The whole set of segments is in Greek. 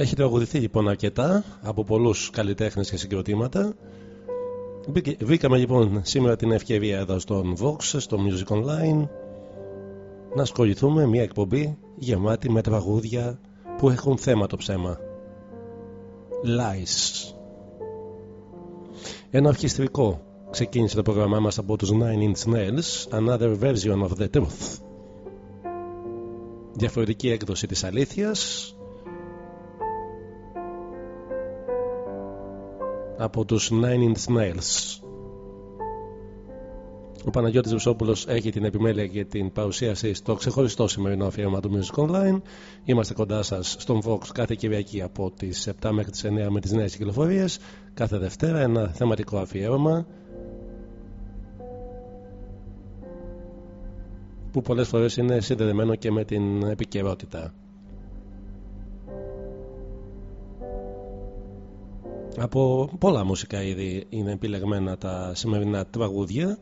Έχει τραγουδηθεί λοιπόν αρκετά από πολλούς καλλιτέχνες και συγκροτήματα. Βρήκαμε λοιπόν σήμερα την ευκαιρία εδώ στον Vox, στο Music Online να ασχοληθούμε μια εκπομπή γεμάτη με τραγούδια που έχουν θέμα το ψέμα. Lies. Ένα ορχιστρικό ξεκίνησε το πρόγραμμά μας από τους Nine Inch Nails Another Version of the Truth Διαφορετική έκδοση της αλήθειας από τους Nine Inch Nails ο Παναγιώτης Βουσόπουλος έχει την επιμέλεια και την παρουσίαση στο ξεχωριστό σημερινό αφιέρωμα του Music Online. Είμαστε κοντά σας στον Vox κάθε Κυριακή από τις 7 μέχρι τις 9 με τις νέες κυκλοφορίες. Κάθε Δευτέρα ένα θεματικό αφιέρωμα που πολλές φορές είναι συνδεδεμένο και με την επικαιρότητα. Από πολλά μουσικά είδη είναι επιλεγμένα τα σημερινά τραγούδια.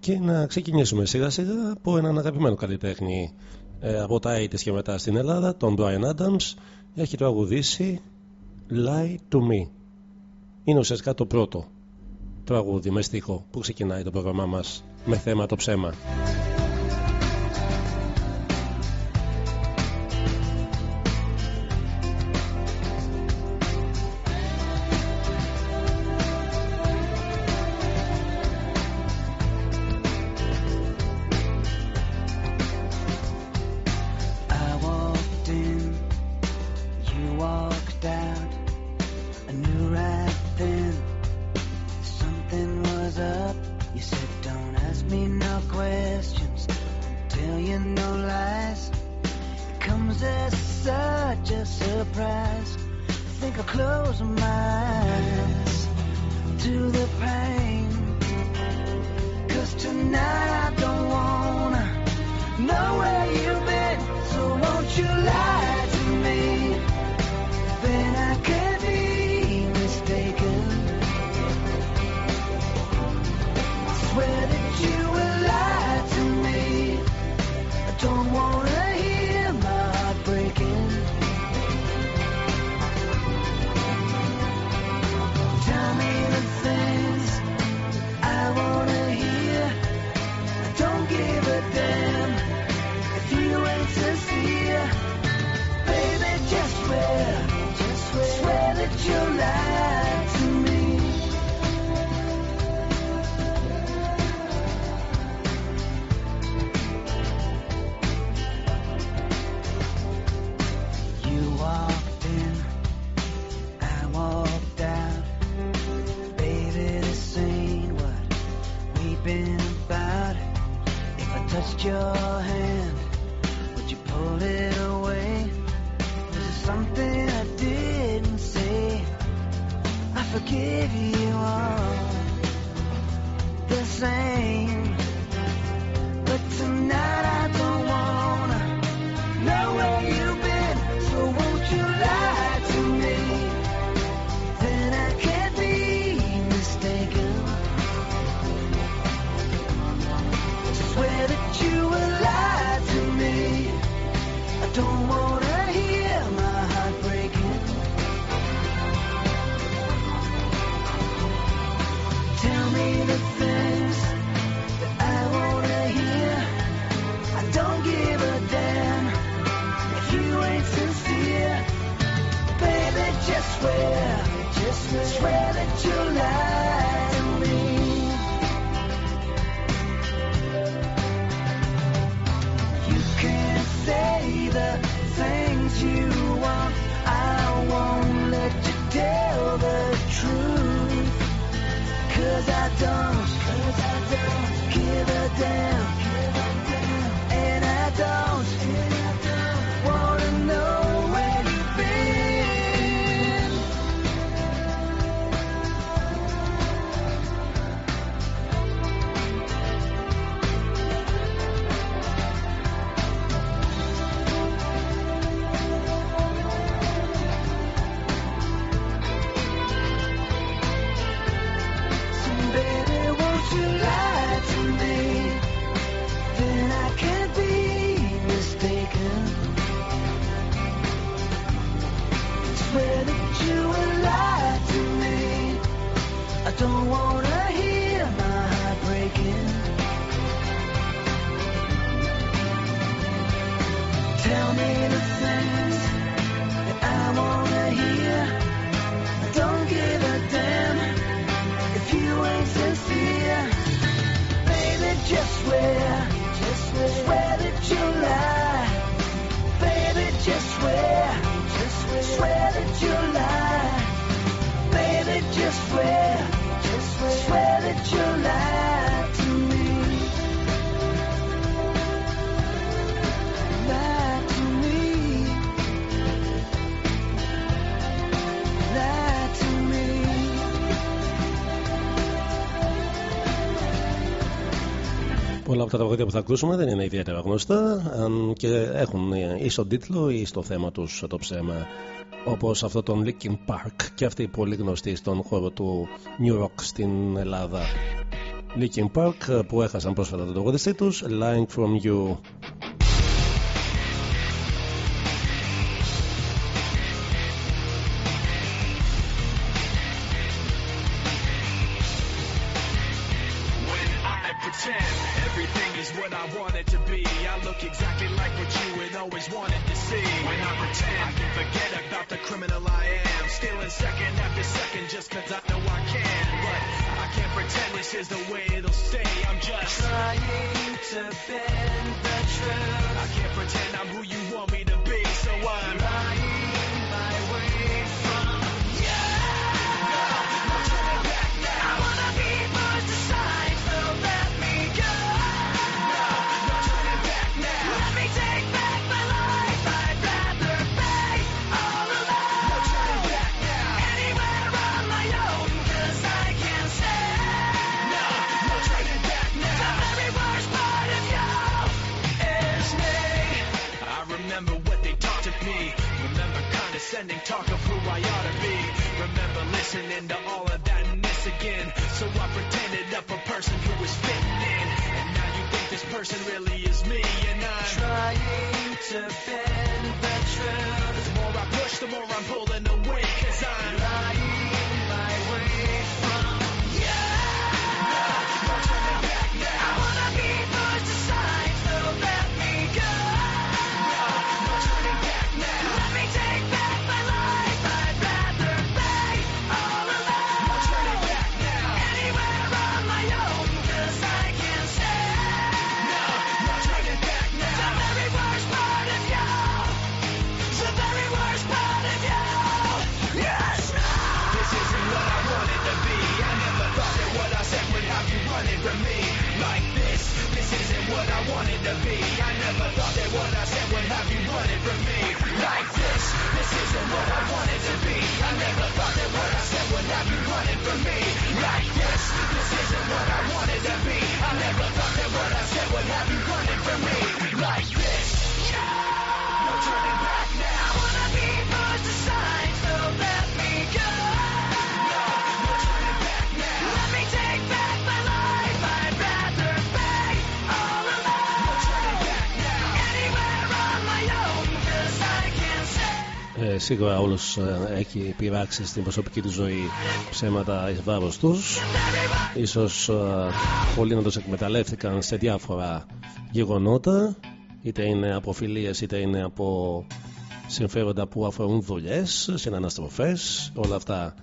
Και να ξεκινήσουμε σιγά σιγά από έναν αγαπημένο καλλιτέχνη ε, από τα 80's και μετά στην Ελλάδα, τον Brian Adams. Έχει τραγουδήσει Lie to Me. Είναι ουσιαστικά το πρώτο τραγούδι με στίχο που ξεκινάει το πρόγραμμά μας με θέμα το ψέμα από τα τραγούδια που θα ακούσουμε δεν είναι ιδιαίτερα γνωστά αν και έχουν ή στον τίτλο ή στο θέμα τους το ψέμα όπως αυτό τον Linkin Park και αυτή πολύ γνωστή στον χώρο του New Rock στην Ελλάδα. Linkin Park που έχασαν πρόσφατα τον τραγουδιστή τους Lying From You talk of who I ought to be. Remember listening to all of that and this again. So I pretended up a person who was fitting in. And now you think this person really is me. And I'm Trying to bend the truth. the more I push, the more I'm pulling away. Cause I'm to be. I never thought that what I said would have you running from me like this. This isn't what I wanted to be. I never thought that what I said would have you running from me like this. This isn't what I wanted to be. I never thought that what I said σίγουρα όλους ε, έχει πειράξει στην προσωπική του ζωή ψέματα εις βάρος τους. Ίσως ε, πολλοί να τους εκμεταλλεύτηκαν σε διάφορα γεγονότα είτε είναι από φιλίες είτε είναι από συμφέροντα που αφορούν δουλειές, συναναστροφές, όλα αυτά.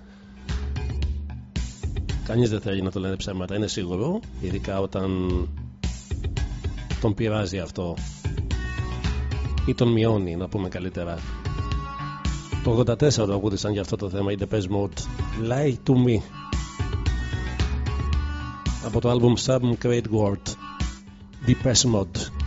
Κανείς δεν θέλει να το λένε ψέματα, είναι σίγουρο ειδικά όταν τον πειράζει αυτό ή τον μειώνει να πούμε καλύτερα το 84 το ακούτησαν για αυτό το θέμα η Depeche Mode Lie to Me από το album Some Great World Depeche Mode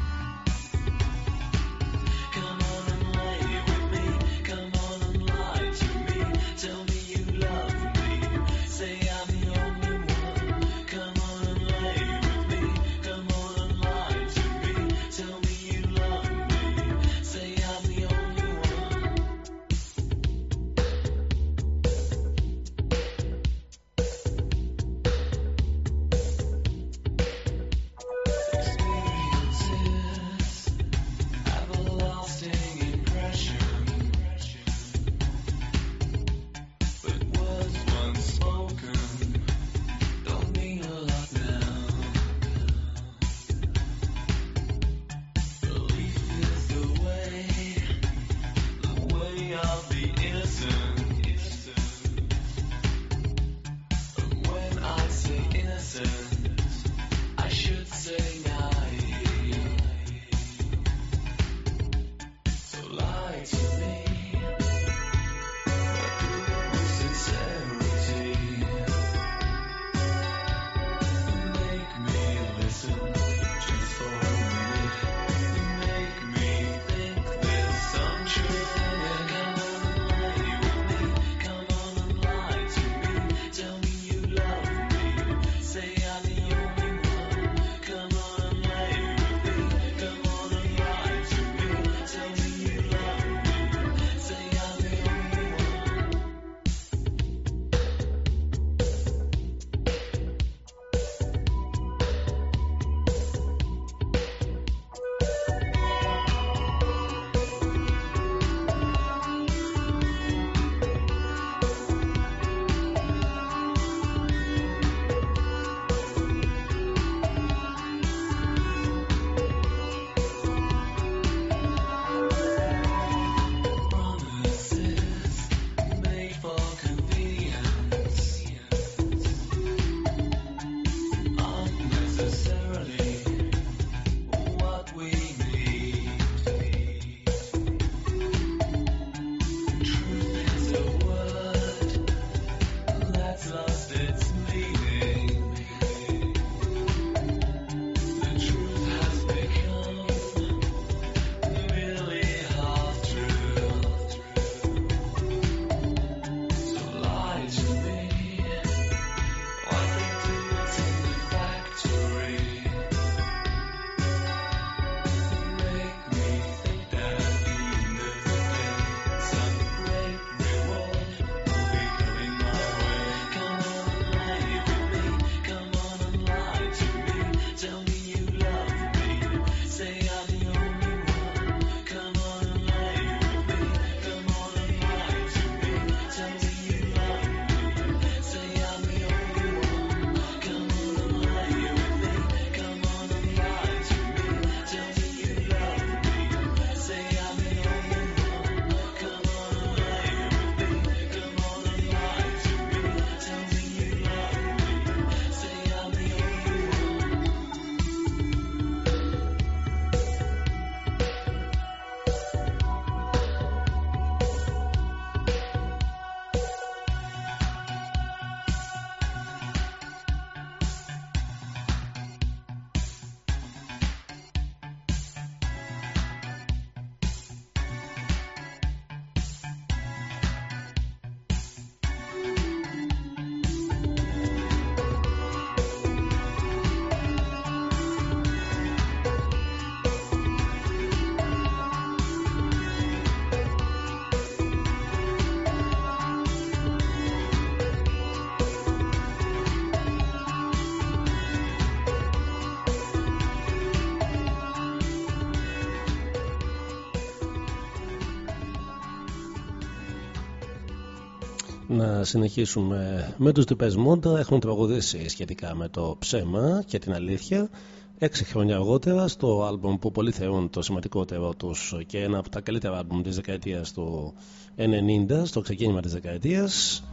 να συνεχίσουμε με τους τυπές έχουν τραγουδήσει σχετικά με το ψέμα και την αλήθεια. Έξι χρόνια αργότερα στο άλμπομ που πολλοί θεωρούν το σημαντικότερο τους και ένα από τα καλύτερα άλμπομ της δεκαετίας του 90 στο ξεκίνημα της δεκαετίας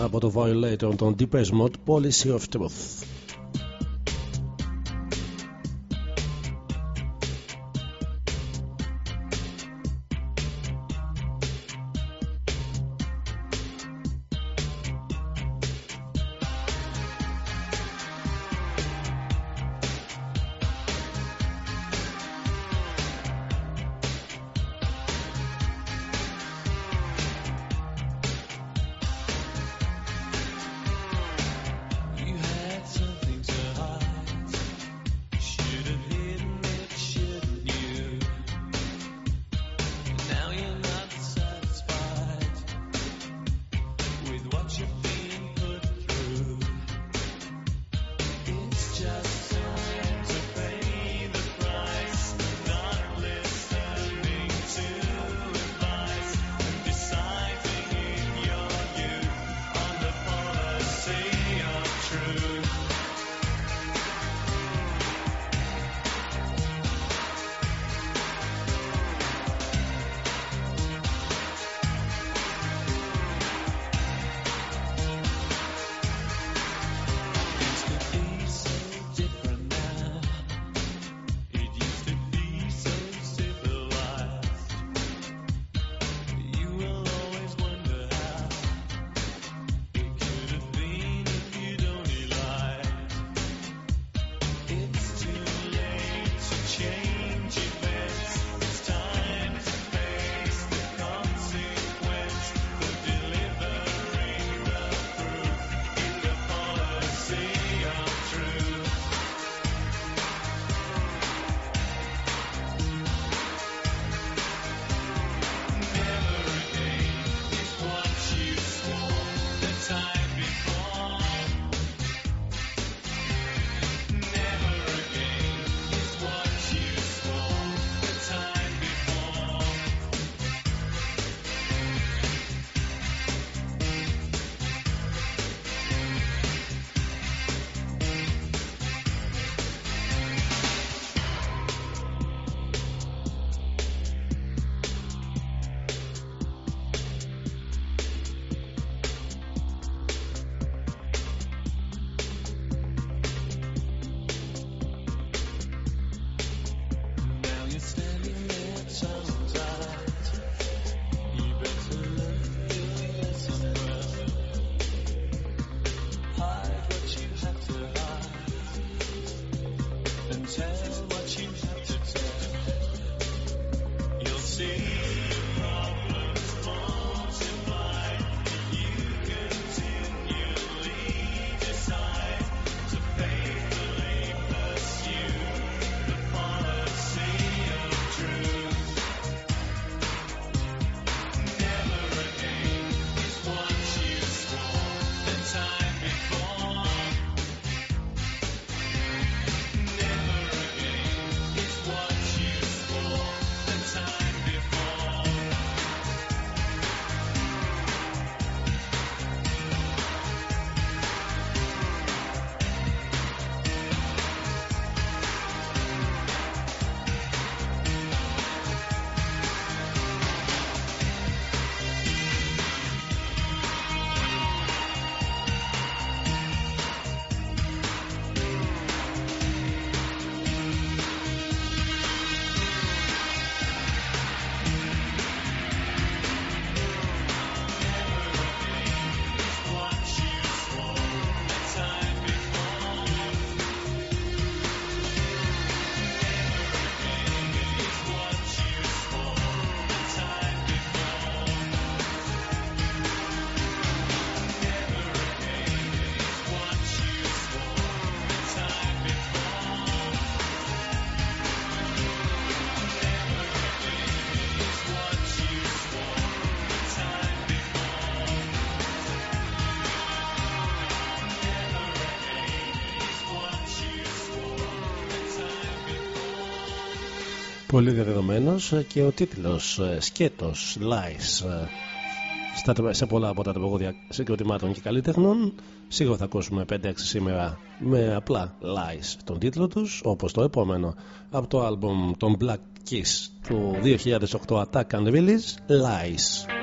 από το Violator των Deepest Mode Policy of Truth. πολύ διαδεδομένος και ο τίτλος ε, «Σκέτος Lies» ε, σε πολλά από τα τραγούδια συγκροτημάτων και καλλιτέχνων. Σίγουρα θα ακούσουμε 5-6 σήμερα με απλά lies τον τίτλο τους, όπως το επόμενο από το άλμπουμ των Black Kiss του 2008 Attack and Release, Lies.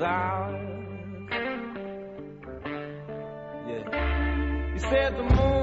Was. Yeah. Said the moon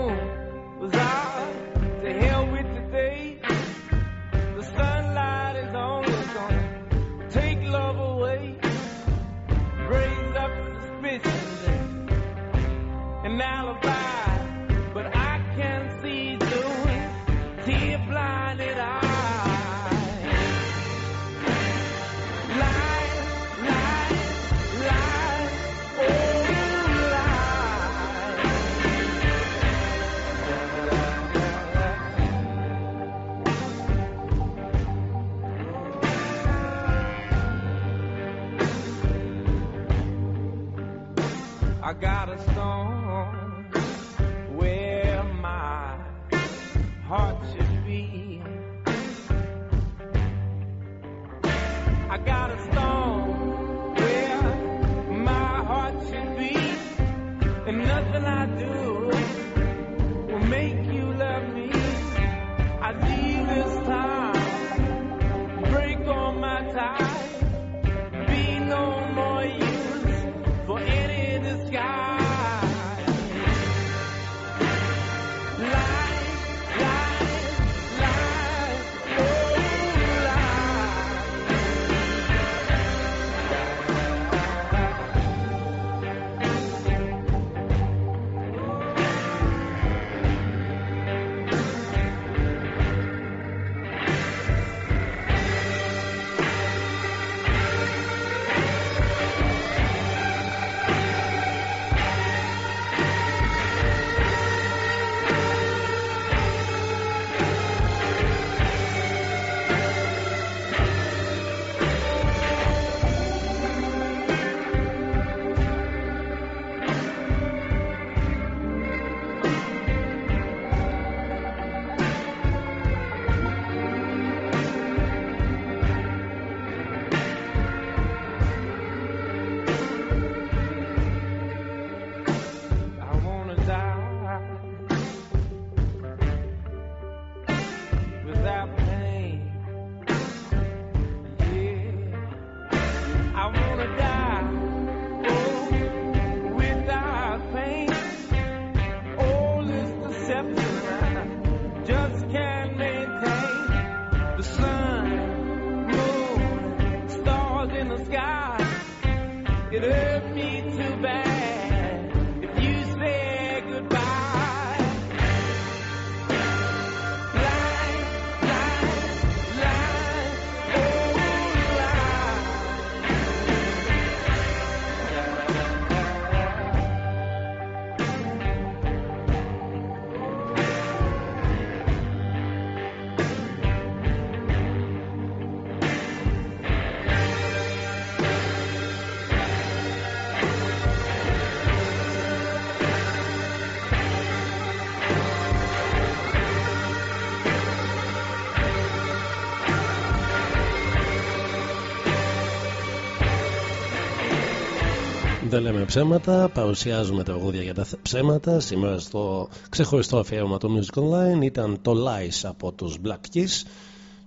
Δεν λέμε ψέματα, παρουσιάζουμε τραγούδια για τα θ- ψέματα. Σήμερα στο ξεχωριστό αφιέρωμα του Music Online ήταν το Lies από τους Black Keys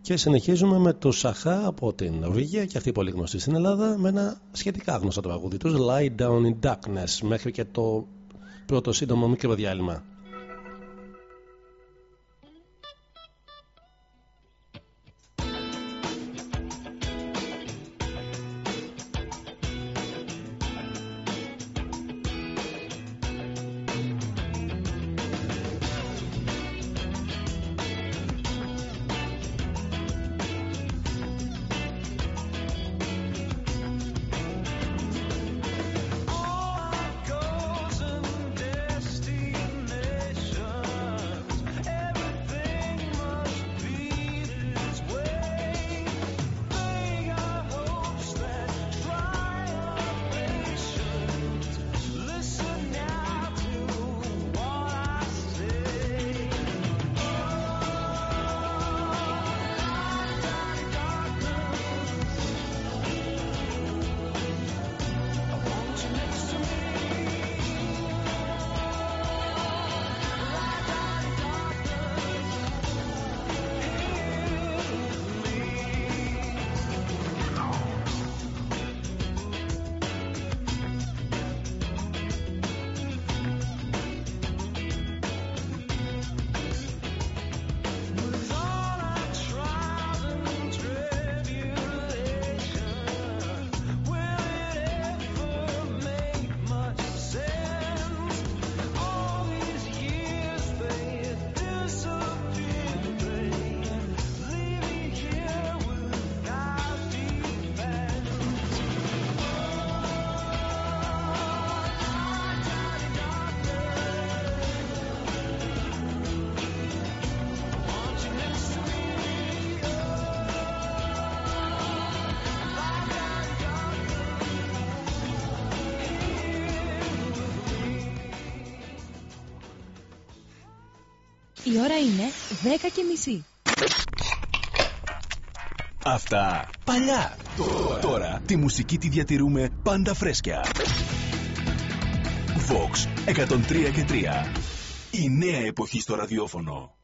και συνεχίζουμε με τους Σαχά από την Νορβηγία και αυτή πολύ γνωστή στην Ελλάδα με ένα σχετικά γνωστό τραγούδι τους Lie Down in Darkness μέχρι και το πρώτο σύντομο μικρό διάλειμμα. Και μισή. Αυτά παλιά. Τώρα, τώρα τη μουσική τη διατηρούμε πάντα φρέσκια. Vox 103 και 3. Η νέα εποχή στο ραδιόφωνο.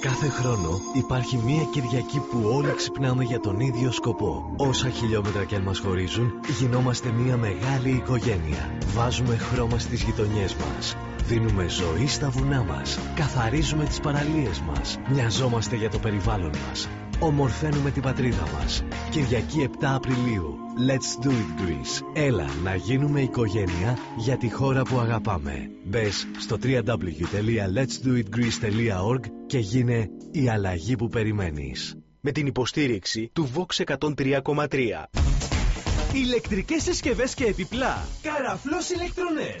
Κάθε χρόνο υπάρχει μία Κυριακή που όλοι ξυπνάμε για τον ίδιο σκοπό. Όσα χιλιόμετρα και αν μας χωρίζουν, γινόμαστε μία μεγάλη οικογένεια. Βάζουμε χρώμα στις γειτονιές μας. Δίνουμε ζωή στα βουνά μας. Καθαρίζουμε τις παραλίες μας. Μοιαζόμαστε για το περιβάλλον μας. Ομορφαίνουμε την πατρίδα μας. Κυριακή 7 Απριλίου. Let's do it Greece. Έλα να γίνουμε οικογένεια για τη χώρα που αγαπάμε. Μπες στο www.letsdoitgreece.org και γίνε η αλλαγή που περιμένεις. με την υποστήριξη του Vox 103,3. Ηλεκτρικές συσκευές και επιπλά. Καραφλός ηλεκτρονέτ.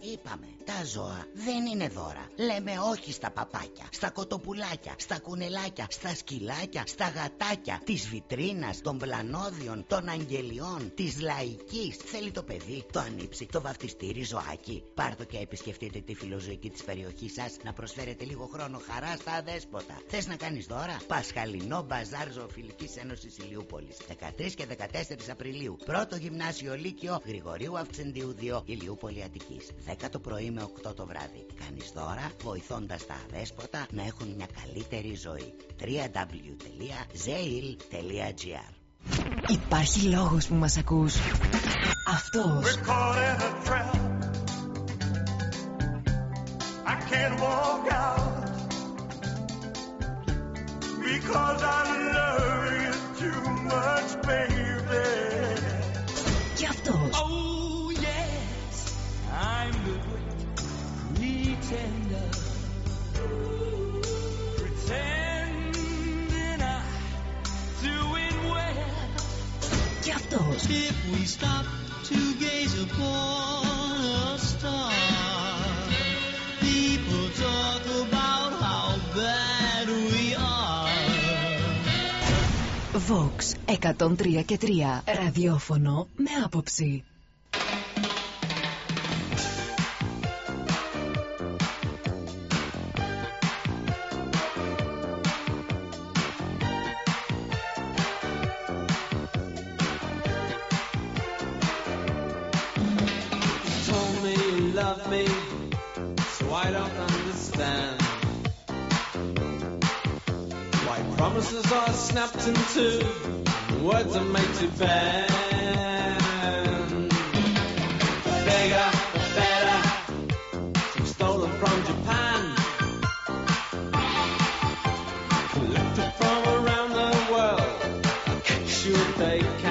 Είπαμε, τα ζώα δεν είναι δώρα. Λέμε όχι στα παπάκια, στα κοτοπουλάκια, στα κουνελάκια, στα σκυλάκια, στα γατάκια, της βιτρίνας, των πλανόδιων, των αγγελιών, της λαϊκής. Θέλει το παιδί, το ανήψει, το βαφτιστήρι ζωάκι. Πάρτο και επισκεφτείτε τη φιλοζωική της περιοχής σας να προσφέρετε λίγο χρόνο χαρά στα αδέσποτα. Θες να κάνεις δώρα, Πασχαλινό Μπαζάρ Ζωοφιλικής Ένωσης Ηλιούπολης. 13 και 14 Απριλίου. Πρώτο γυμνάσιο Λύκειο Γρηγορίου Αυξεντίου 2 Ηλιούπολη Αττικής. 10 το πρωί με 8 το βράδυ. Κάνεις δώρα βοηθώντας τα αδέσποτα να έχουν μια καλύτερη ζωή. www.zeil.gr Υπάρχει λόγος που μας ακούς. Αυτός. We're caught in a trap. I can't walk out because I love you too much, baby. Και αυτός. Oh, yes, I'm the great pretender. Pretending I'm doing well. Και αυτός. If we stop to gaze upon a star, people talk about how bad we are. Vox 103 και 3. Ραδιόφωνο με άποψη. Snapped in two, words are made to bend. Bigger, better, stolen from Japan, collected from around the world. I'll catch you if they can.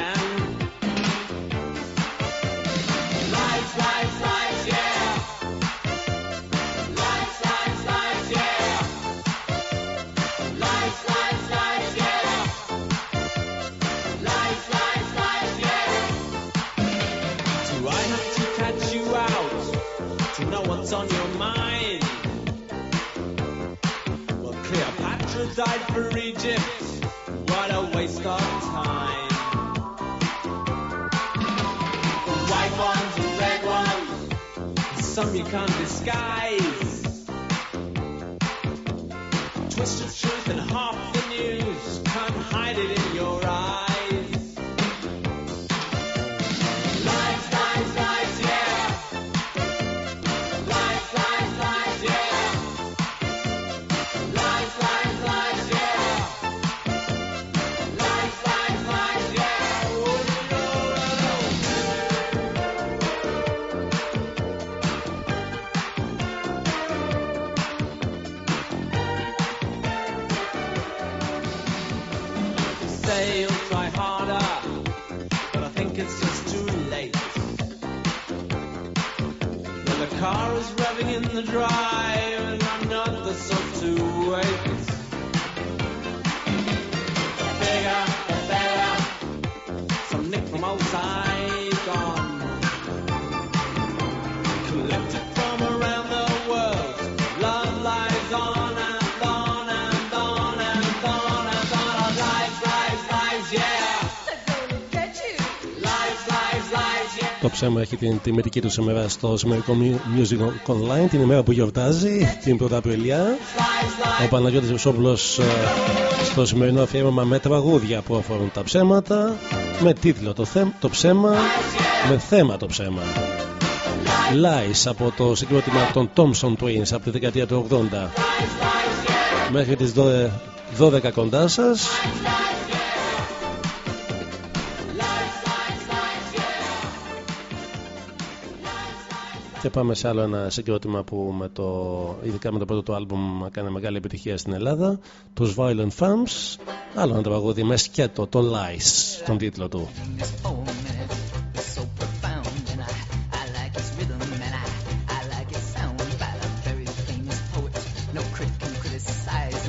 Died for Egypt. What a waste of time. The white ones and red ones, some you can't disguise. Twist of truth and half the news, can't hide it in your eyes. Lives, yeah. Το ψέμα έχει την τιμητική του ημέρα στο σημερινό Music Online, την ημέρα που γιορτάζει, την 1η Απριλιά. Ο Παναγιώτης Βουσόπουλος ε, στο σημερινό αφιέρωμα με τραγούδια που αφορούν τα ψέματα, με τίτλο το, θέ, το ψέμα, με θέμα το ψέμα. Lies από το συγκρότημα των Thompson Twins από τη δεκαετία του 80 μέχρι τις 12, 12 κοντά σας Και πάμε σε άλλο ένα συγκρότημα που με το, ειδικά με το πρώτο του άλμπουμ έκανε μεγάλη επιτυχία στην Ελλάδα. Τους Violent Femmes άλλο ένα τραγούδι μες σκέτο το Lies τον τίτλο του. No critic can criticize,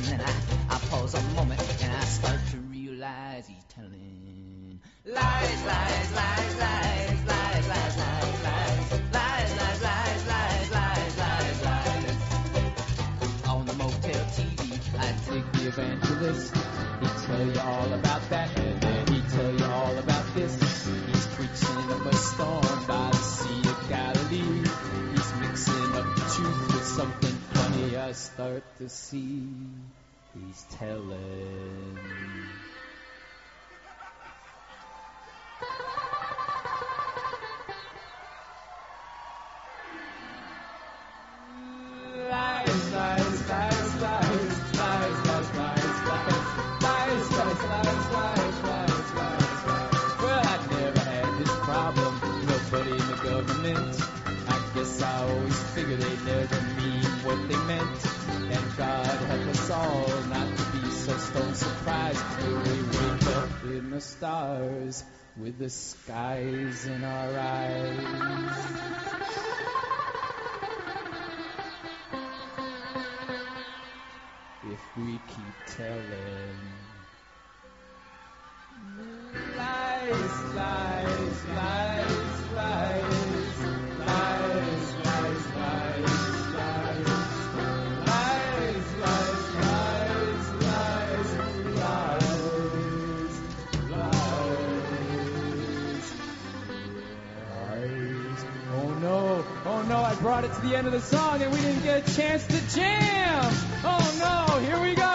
start to see. He's telling. Lies, lies, lies, lies, lies, lies, lies, lies, lies, lies, lies, lies, government. I guess I always figured they never mean the stars with the skies in our eyes. if we keep telling lies, lies, lies, it to the end of the song and we didn't get a chance to jam. Oh no, here we go.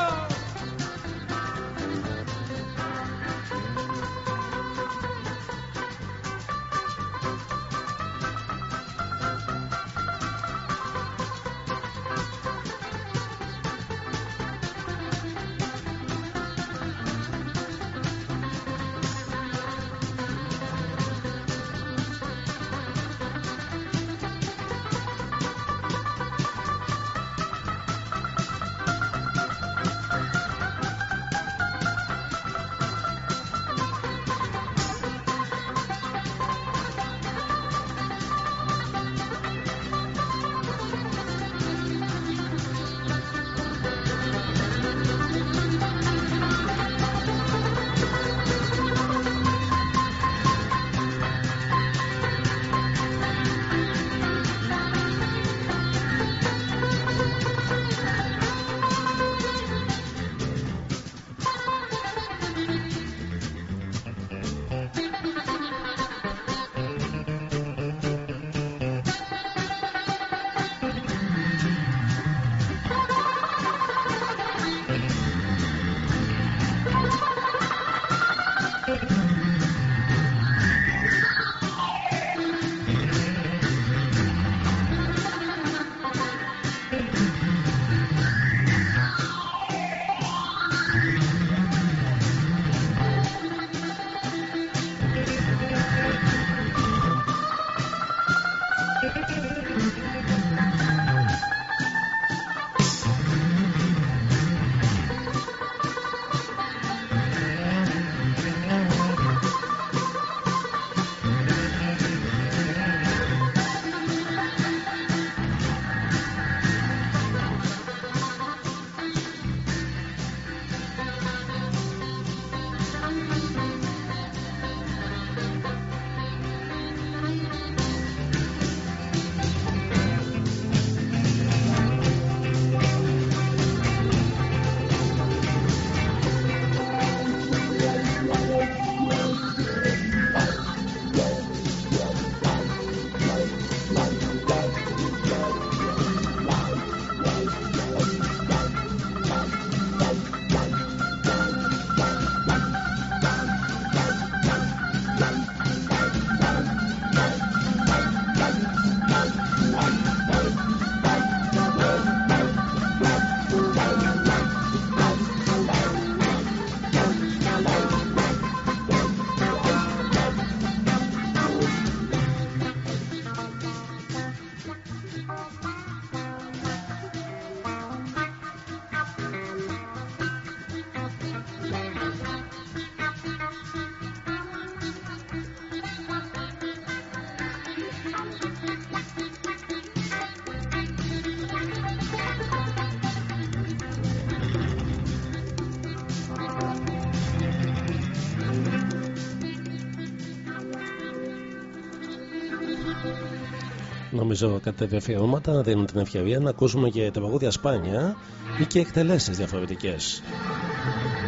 νομίζω κάτι να δίνουν την ευκαιρία να ακούσουμε και τραγούδια σπάνια ή και εκτελέσεις διαφορετικές.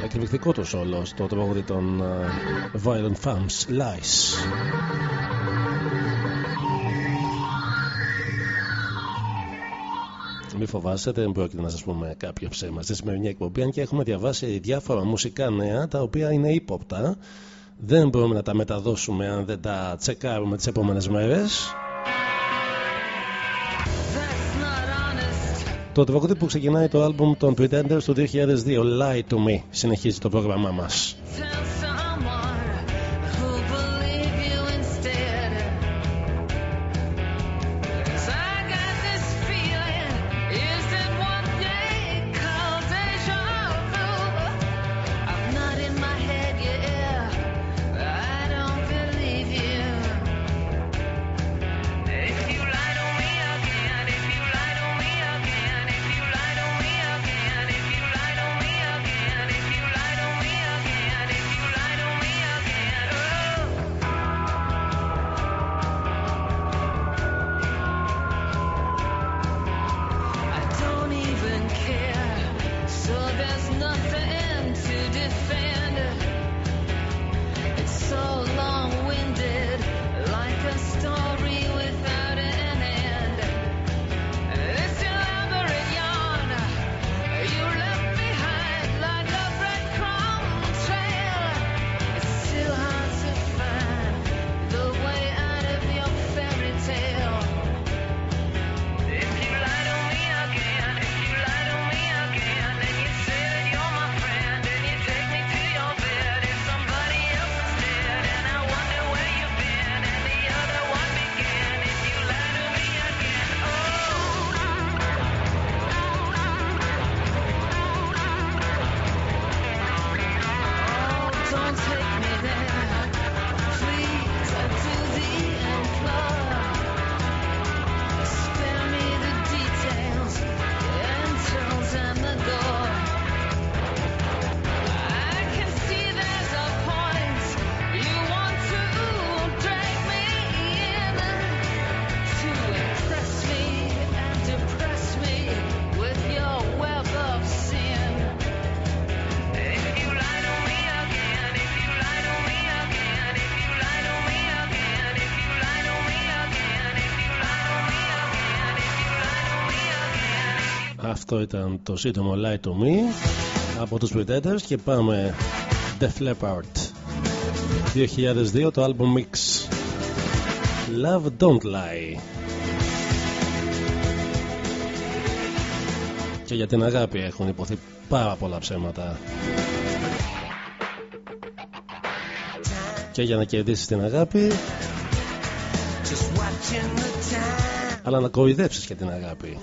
Εκπληκτικό του όλο το τραγούδι των uh, Violent Farms Lies. Μην φοβάστε, δεν πρόκειται να σας πούμε κάποιο ψέμα στη σημερινή εκπομπή. Αν και έχουμε διαβάσει διάφορα μουσικά νέα τα οποία είναι ύποπτα, δεν μπορούμε να τα μεταδώσουμε αν δεν τα τσεκάρουμε τις επόμενες μέρες. Το τραγούδι που ξεκινάει το άλμπουμ των Pretenders του 2002, Lie to Me, συνεχίζει το πρόγραμμά μας. Αυτό ήταν το σύντομο Light to Me από τους Predators και πάμε Def Leppard 2002 το album Mix. Love Don't Lie. Και για την αγάπη έχουν υποθεί πάρα πολλά ψέματα. Και για να κερδίσεις την αγάπη αλλά να κοροϊδέψεις και την αγάπη.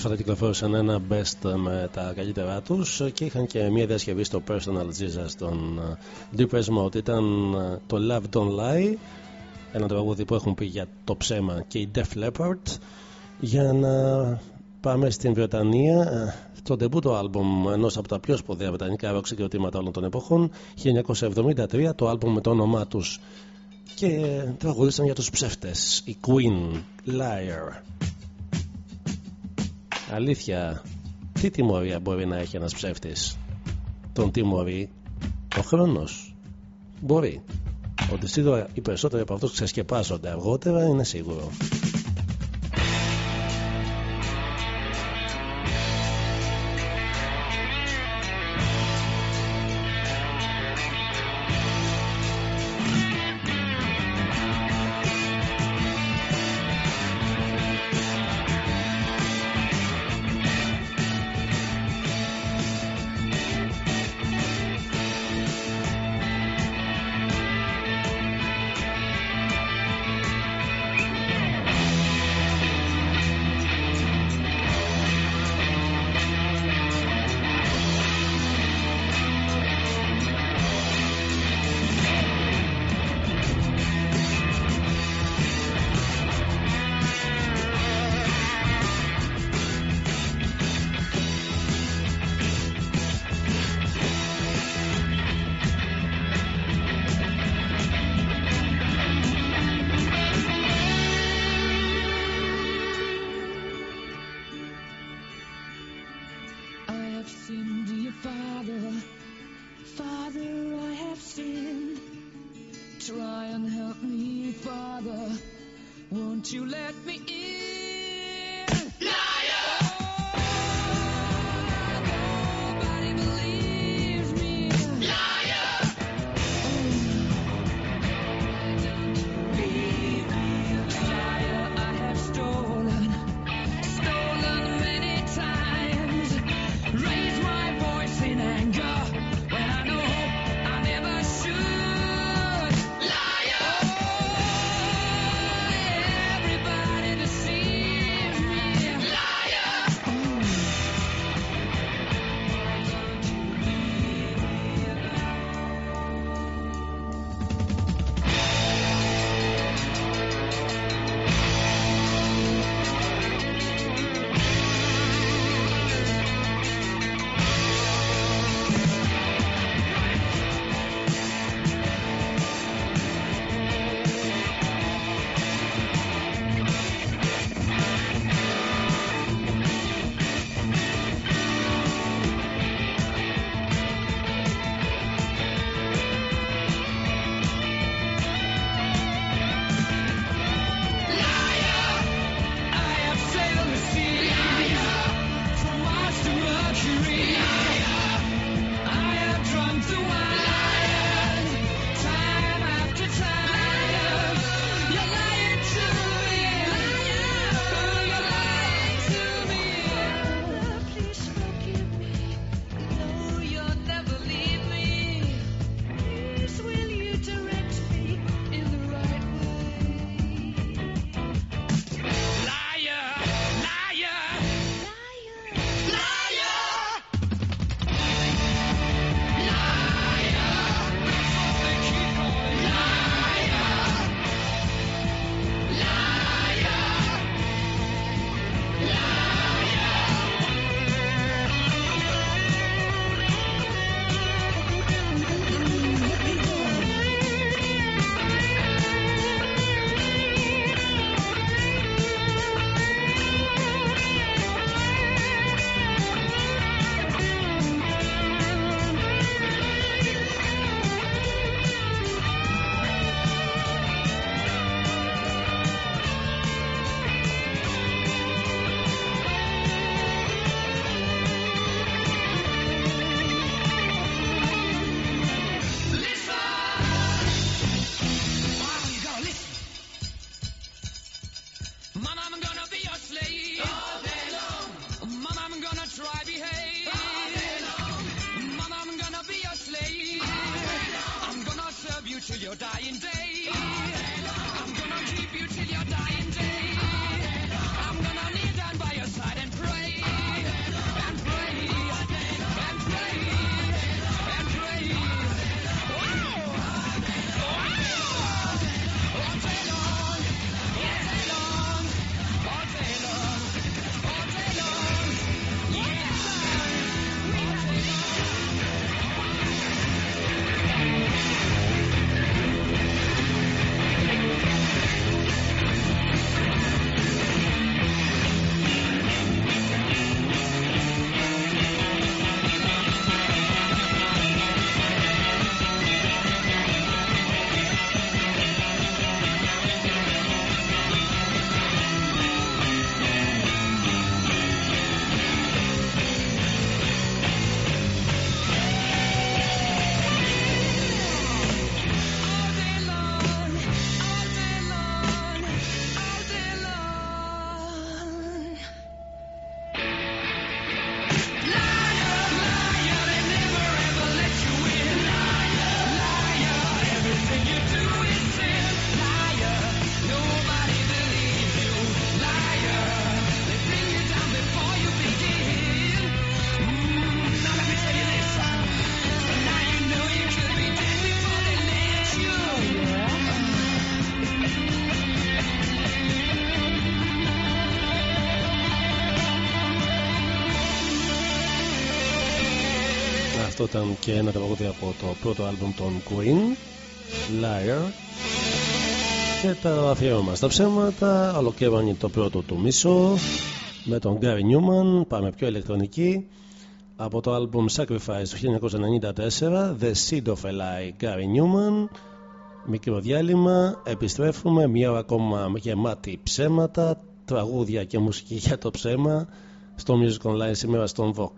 Πρόσφατα κυκλοφόρησαν ένα best με τα καλύτερά τους και είχαν και μια διασκευή στο Personal Jesus των ε, Deepest Mode. Ήταν ε, το Love Don't Lie, ένα τραγούδι που έχουν πει για το ψέμα και η Def Leppard. Για να πάμε στην Βρετανία, ε, το ντεμπούτο άλμπουμ ενός από τα πιο σπουδαία βρετανικά rock συγκροτήματα όλων των εποχών, 1973, το άλμπουμ με το όνομά τους και τραγουδίσαν για τους ψεύτες, η Queen Liar. Αλήθεια, τι τιμωρία μπορεί να έχει ένας ψεύτης; Τον τιμωρεί ο χρόνος. Μπορεί. Ότι σίγουρα οι περισσότεροι από αυτούς ξεσκεπάζονται αργότερα είναι σίγουρο. Αυτό ήταν και ένα τραγούδι από το πρώτο άλμπουμ των Queen, Liar. Και τα αφιέρωμα στα ψέματα, ολοκληρώνει το πρώτο του μισό με τον Gary Newman. Πάμε πιο ηλεκτρονική. Από το άλμπουμ Sacrifice του 1994, The Seed of a Lie, Gary Newman. Μικρό διάλειμμα, επιστρέφουμε μια ώρα ακόμα γεμάτη ψέματα, τραγούδια και μουσική για το ψέμα στο Music Online σήμερα στον Vox.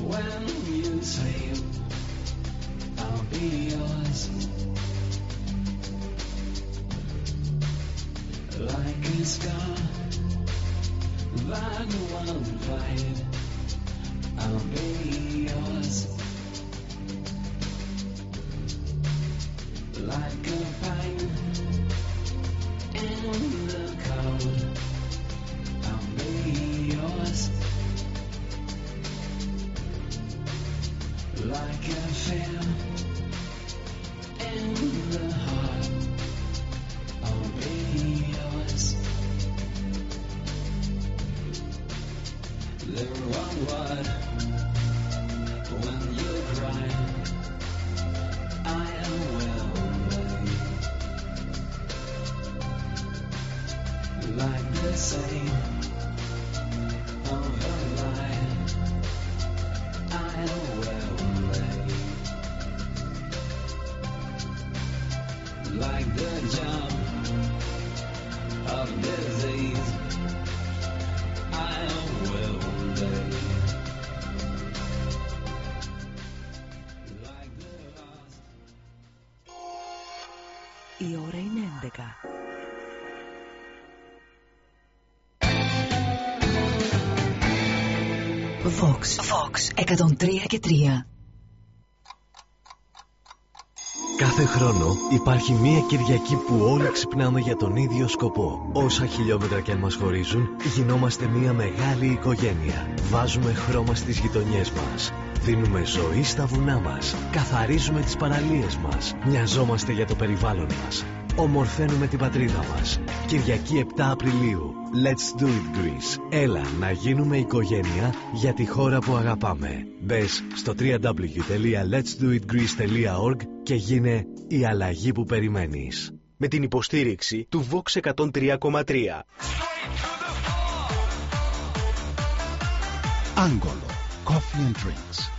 when you sleep. Vox. Vox 103 και 3. Κάθε χρόνο υπάρχει μία Κυριακή που όλοι ξυπνάμε για τον ίδιο σκοπό. Όσα χιλιόμετρα και αν μας χωρίζουν, γινόμαστε μία μεγάλη οικογένεια. Βάζουμε χρώμα στις γειτονιές μας. Δίνουμε ζωή στα βουνά μας. Καθαρίζουμε τις παραλίες μας. Μοιαζόμαστε για το περιβάλλον μας. Ομορφαίνουμε την πατρίδα μας. Κυριακή 7 Απριλίου. Let's do it Greece. Έλα να γίνουμε οικογένεια για τη χώρα που αγαπάμε. Μπες στο www.letsdoitgreece.org και γίνε η αλλαγή που περιμένεις. Με την υποστήριξη του Vox 103,3. Άγγολο. Coffee and Drinks.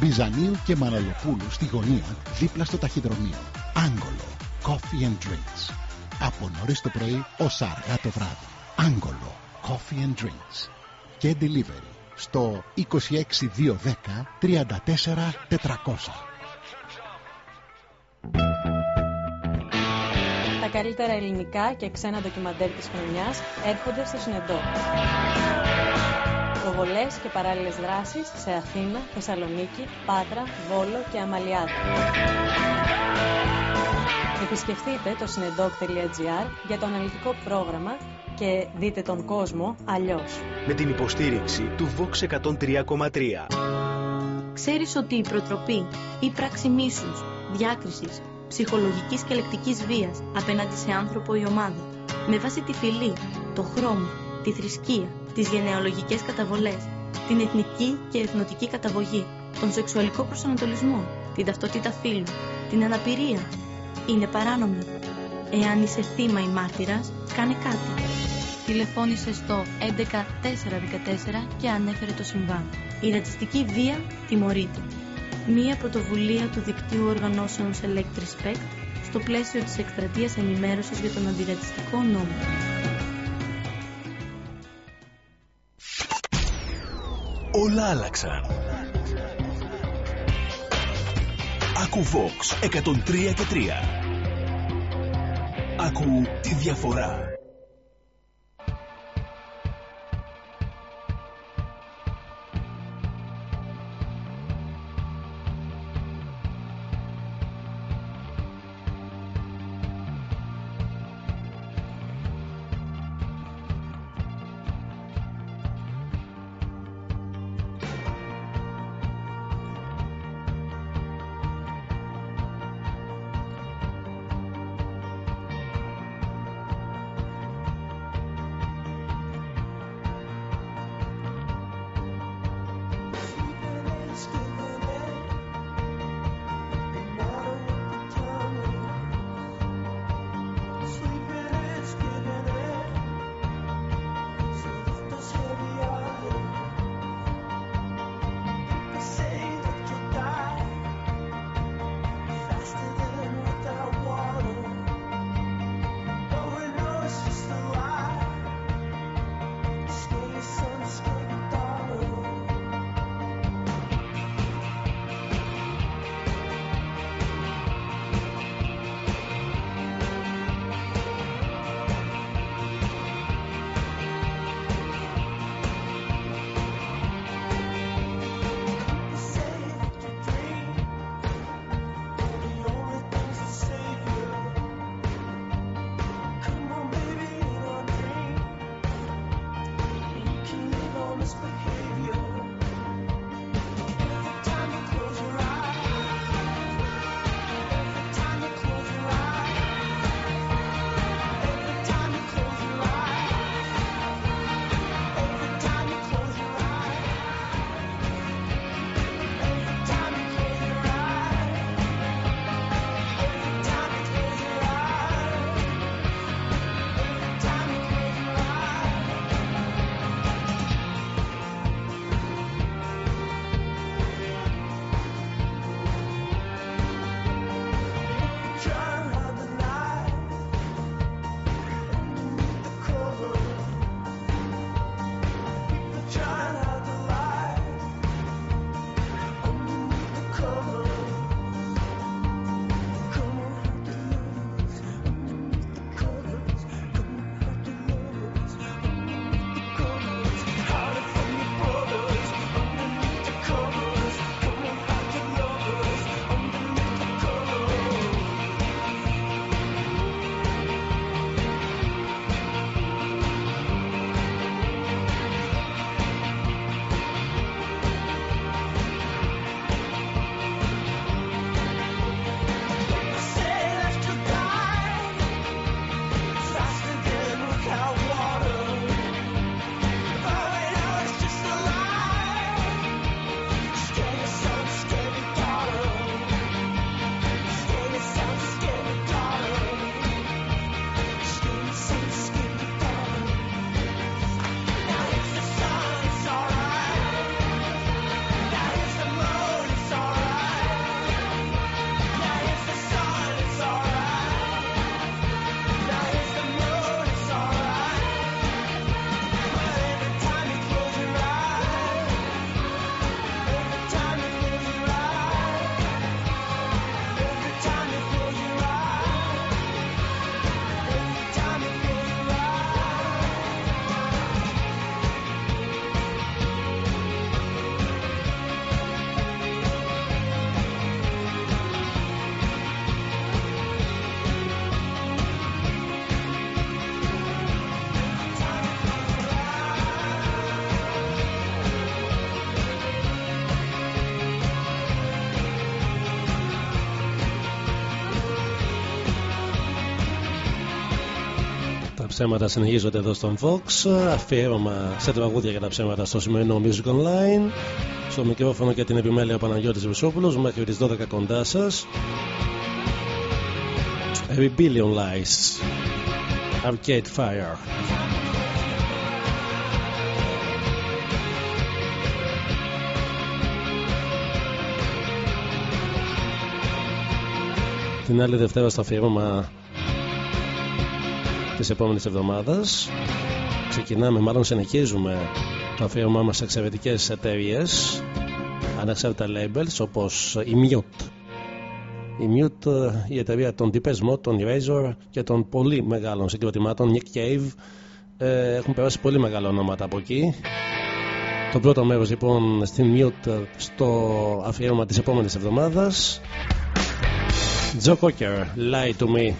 Μπιζανίου και Μαναλοπούλου στη γωνία δίπλα στο ταχυδρομείο. Άγγολο. Coffee and Drinks. Από νωρίς το πρωί ως αργά το βράδυ. Άγγολο. Coffee and Drinks. Και delivery στο 26210 34 400. Τα καλύτερα ελληνικά και ξένα ντοκιμαντέρ της χρονιάς έρχονται στο Συνεντό. Προβολές και παράλληλες δράσεις σε Αθήνα, Θεσσαλονίκη, Πάτρα, Βόλο και Αμαλιάδα. Επισκεφτείτε το συνεντόκ.gr για το αναλυτικό πρόγραμμα και δείτε τον κόσμο αλλιώς. Με την υποστήριξη του Vox 103,3. Ξέρεις ότι η προτροπή ή πράξη μίσους, διάκρισης, ψυχολογικής και λεκτικής βίας απέναντι σε άνθρωπο ή ομάδα, με βάση τη φυλή, το χρώμα, τη θρησκεία, τις γενεαλογικές καταβολές, την εθνική και εθνοτική καταβογή, τον σεξουαλικό προσανατολισμό, την ταυτότητα φύλου, την αναπηρία, είναι παράνομη. Εάν είσαι θύμα ή μάρτυρας, κάνε κάτι. Τηλεφώνησε στο 11414 και ανέφερε το συμβάν. Η ρατσιστική βία τιμωρείται. Μία πρωτοβουλία του δικτύου οργανώσεων Select Respect στο πλαίσιο της εκστρατείας ενημέρωσης για τον αντιρατσιστικό νόμο. Όλα άλλαξαν. Άκου Vox 103 και 3. Άκου τη διαφορά. Ψέματα συνεχίζονται εδώ στον Fox. Αφιέρωμα σε τραγούδια για τα ψέματα στο σημερινό Music Online. Στο μικρόφωνο και την επιμέλεια ο Παναγιώτης Βουσόπουλος μέχρι τις 12 κοντά σας. A Billion Lies. Arcade Fire. Την άλλη Δευτέρα στο αφιέρωμα της επόμενης εβδομάδας. Ξεκινάμε, μάλλον συνεχίζουμε το αφιέρωμά μας σε εξαιρετικές εταιρείες, ανεξάρτητα labels όπως η Mute. Η Mute, η εταιρεία των Deepest Mode, των Eraser και των πολύ μεγάλων συγκροτημάτων Nick Cave ε, έχουν περάσει πολύ μεγάλα ονόματα από εκεί. Το πρώτο μέρος λοιπόν στην Mute στο αφιέρωμα της επόμενης εβδομάδας. Joe Cocker, Lie to Me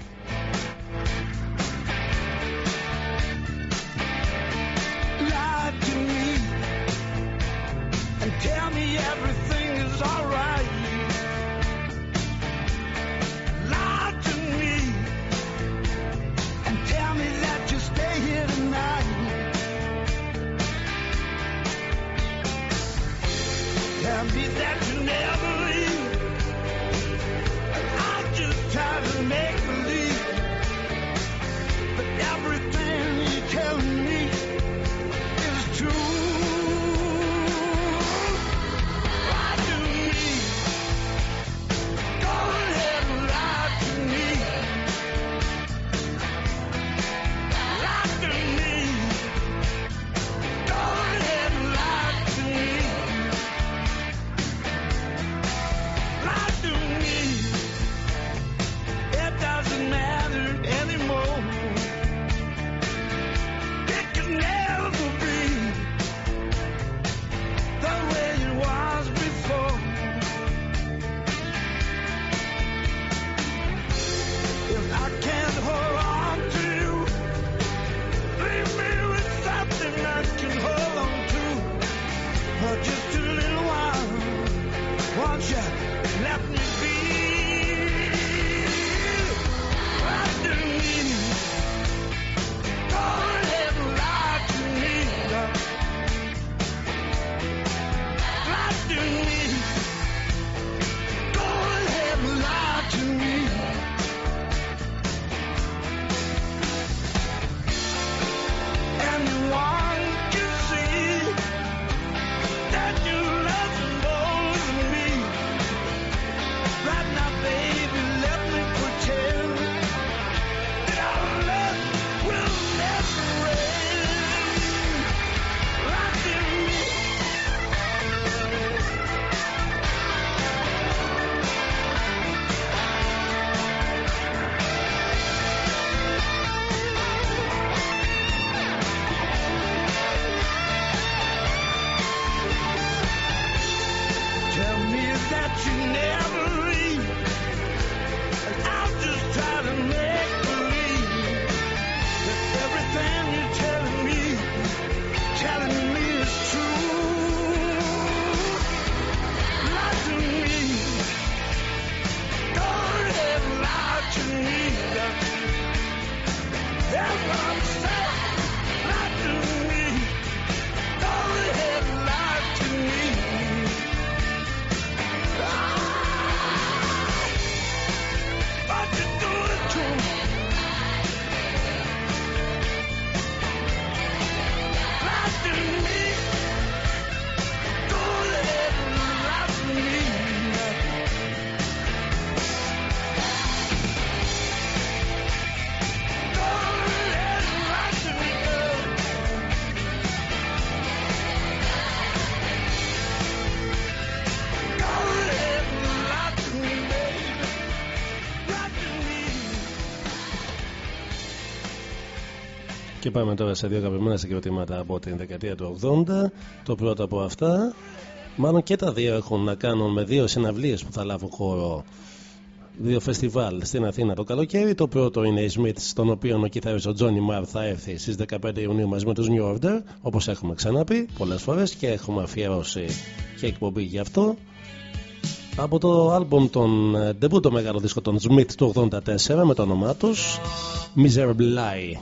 Και πάμε τώρα σε δύο αγαπημένα συγκροτήματα από την δεκαετία του 80. Το πρώτο από αυτά, μάλλον και τα δύο έχουν να κάνουν με δύο συναυλίες που θα λάβουν χώρο. Δύο φεστιβάλ στην Αθήνα το καλοκαίρι. Το πρώτο είναι η Smith, στον οποίο ο κιθάρης ο Johnny Marr θα έρθει στις 15 Ιουνίου μαζί με τους New Order, όπως έχουμε ξαναπεί πολλές φορές και έχουμε αφιερώσει και εκπομπή γι' αυτό. Από το άλμπομ των ε, debut το μεγάλο δίσκο των Smith του 84 με το όνομά τους Miserable Lie.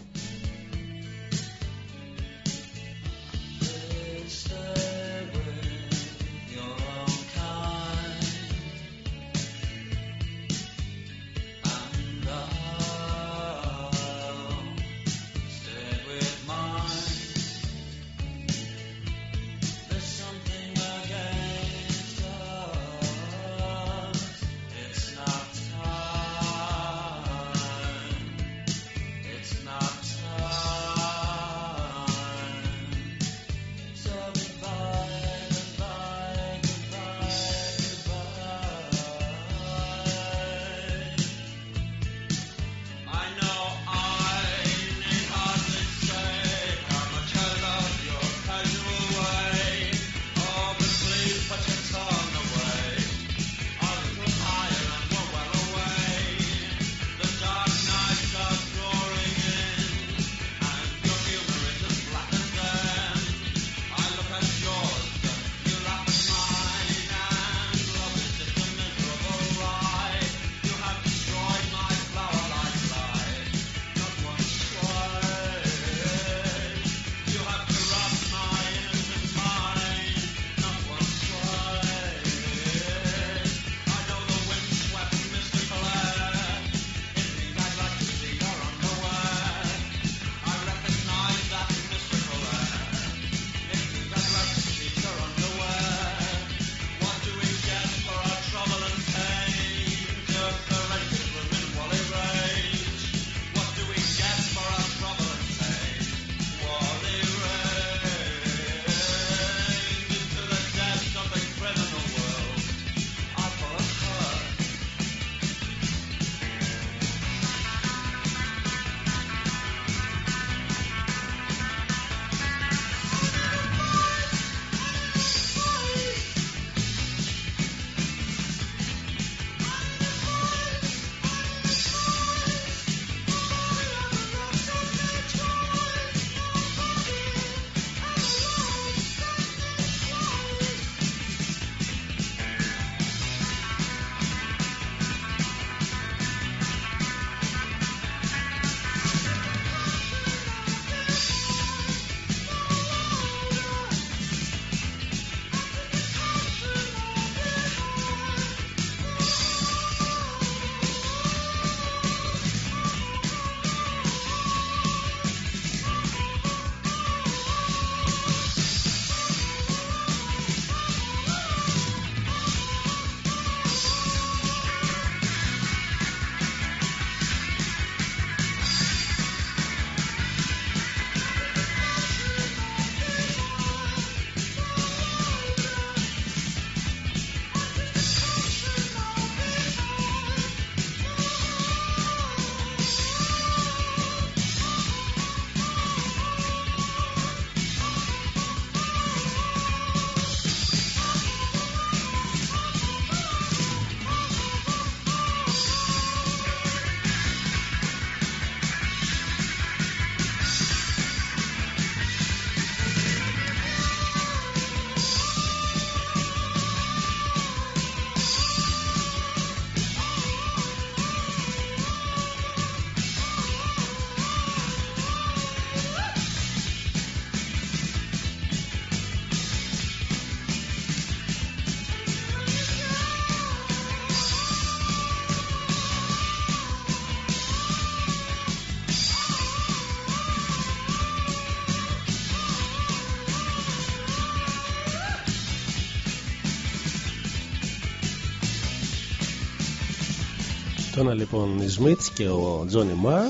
Λοιπόν οι Σμιτς και ο Τζόνι Μάρ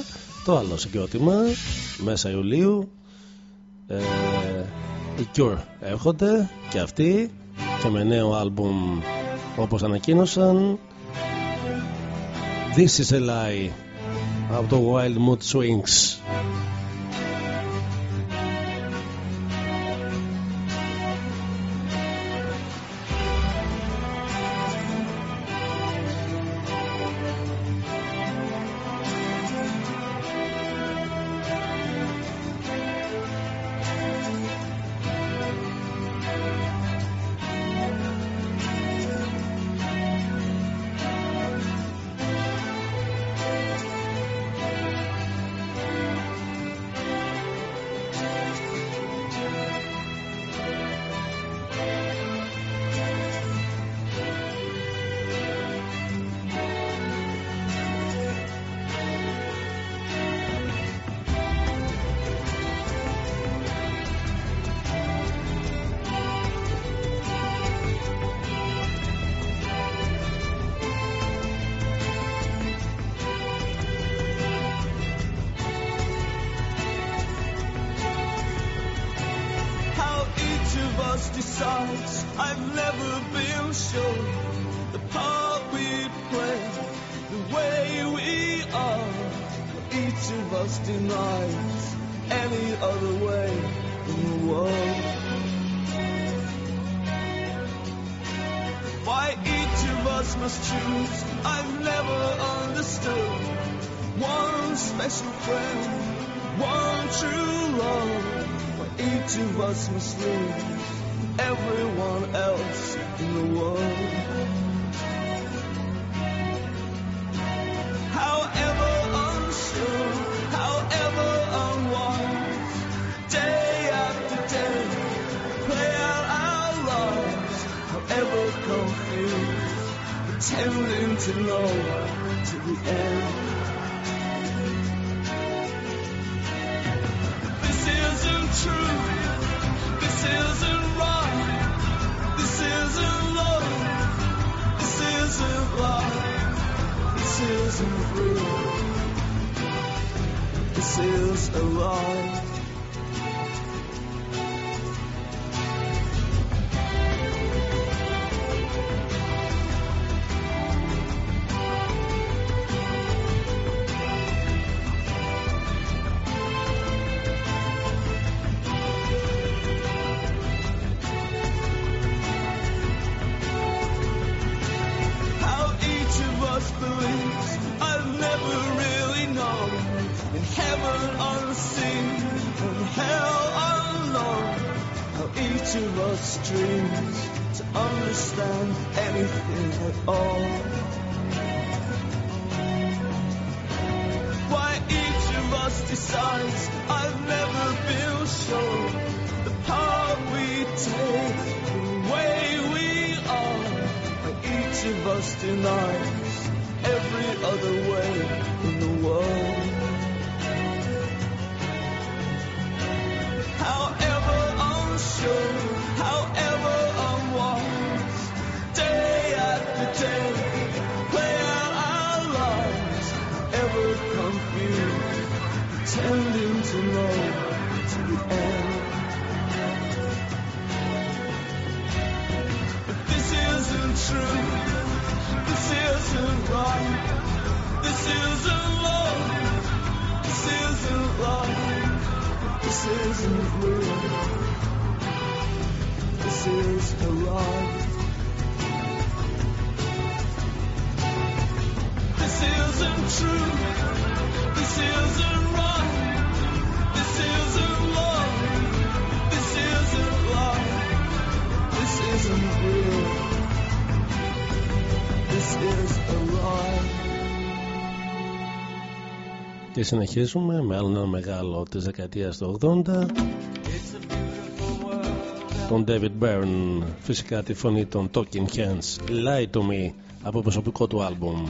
το άλλο συγκρότημα μέσα Ιουλίου. Ε, οι Cure έρχονται και αυτοί και με νέο άλμπουμ όπως ανακοίνωσαν. This is a lie. Από το Wild Mood Swings. friend, one true love, where each of us must lose everyone else in the world. isn't real. This is a wrong. Και συνεχίζουμε με άλλο μεγάλο της δεκαετίας του 80 τον David Byrne φυσικά τη φωνή των Talking Hands Lie to Me από προσωπικό του άλμπουμ.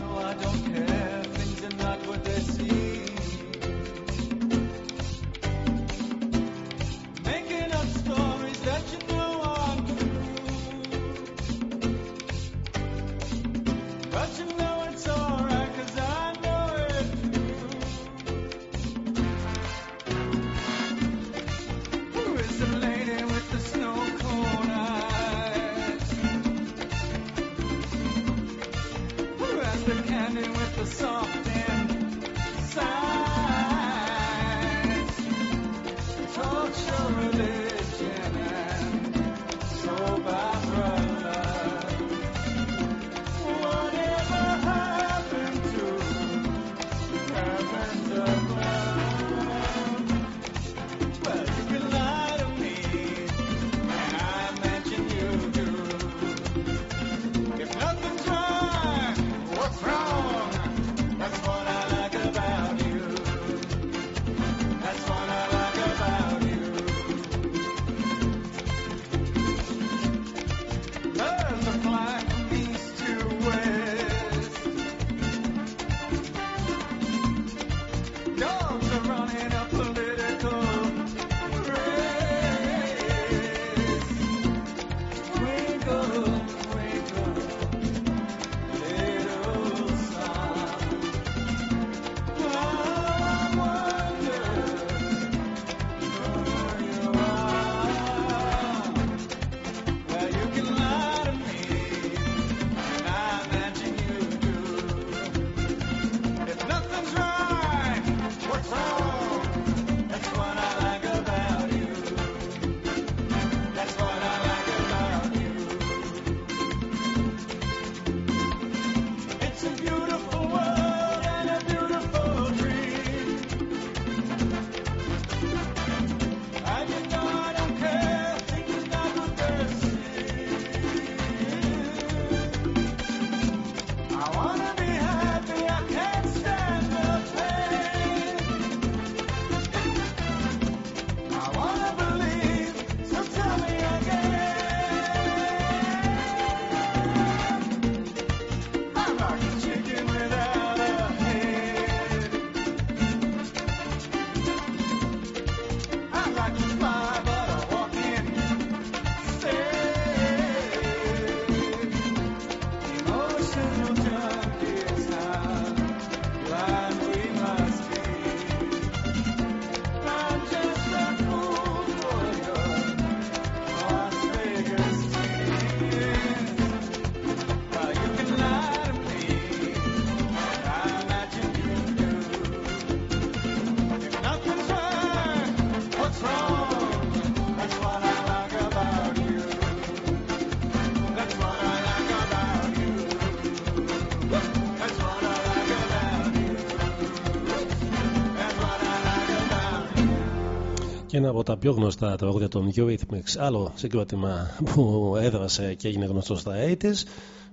ένα από τα πιο γνωστά τραγούδια των Eurythmics, άλλο συγκρότημα που έδρασε και έγινε γνωστό στα 80's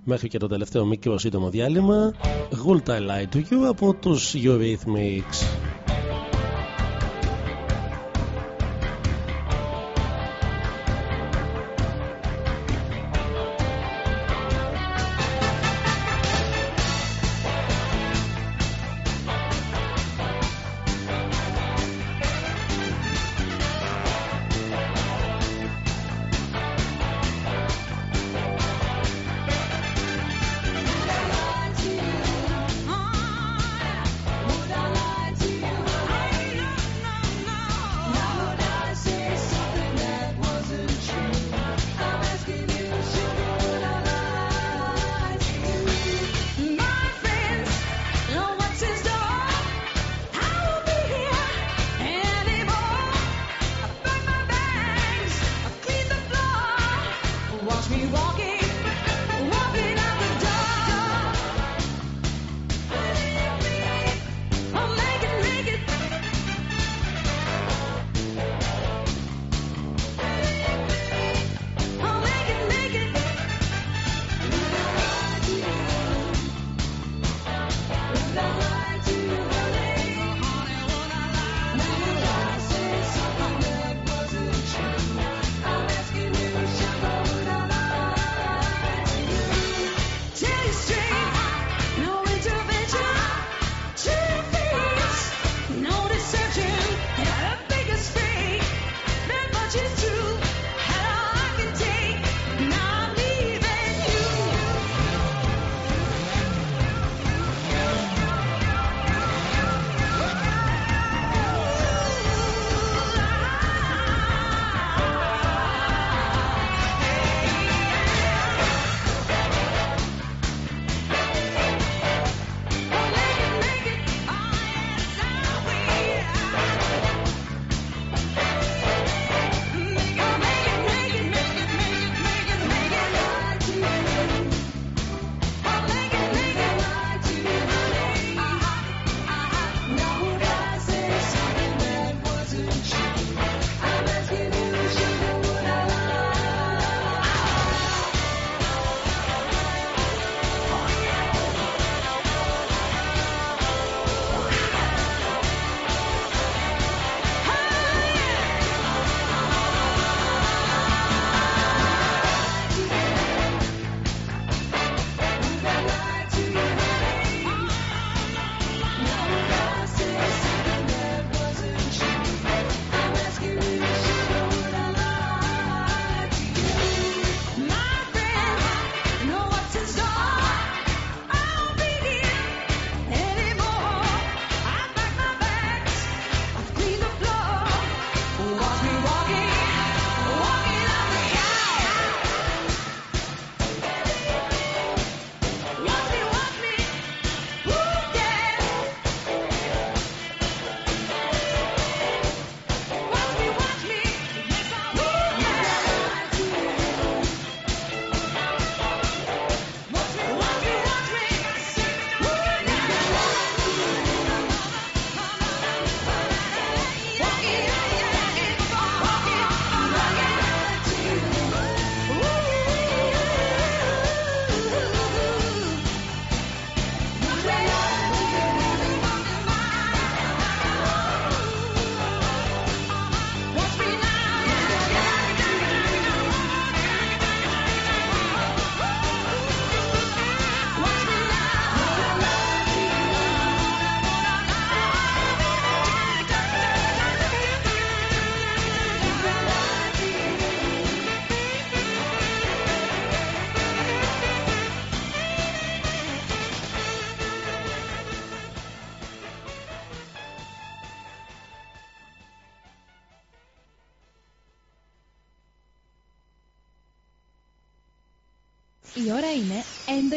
μέχρι και το τελευταίο μικρό σύντομο διάλειμμα Gulta Light to You από τους Eurythmics.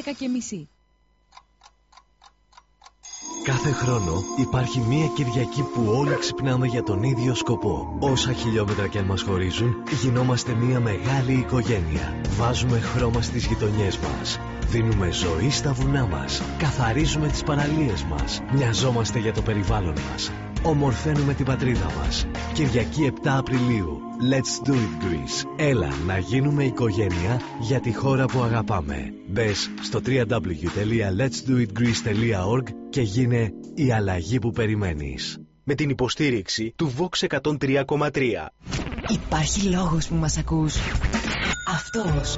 11 και μισή. Κάθε χρόνο υπάρχει μία Κυριακή που όλοι ξυπνάμε για τον ίδιο σκοπό. Όσα χιλιόμετρα και αν μας χωρίζουν, γινόμαστε μία μεγάλη οικογένεια. Βάζουμε χρώμα στις γειτονιές μας. Δίνουμε ζωή στα βουνά μας. Καθαρίζουμε τις παραλίες μας. Μοιαζόμαστε για το περιβάλλον μας. Ομορφαίνουμε την πατρίδα μας. Κυριακή 7 Απριλίου. Let's do it Greece. Έλα να γίνουμε οικογένεια για τη χώρα που αγαπάμε. Μπες στο www.letsdoitgreece.org και γίνε η αλλαγή που περιμένεις. Με την υποστήριξη του Vox 103,3. Υπάρχει λόγος που μας ακούς. Αυτός.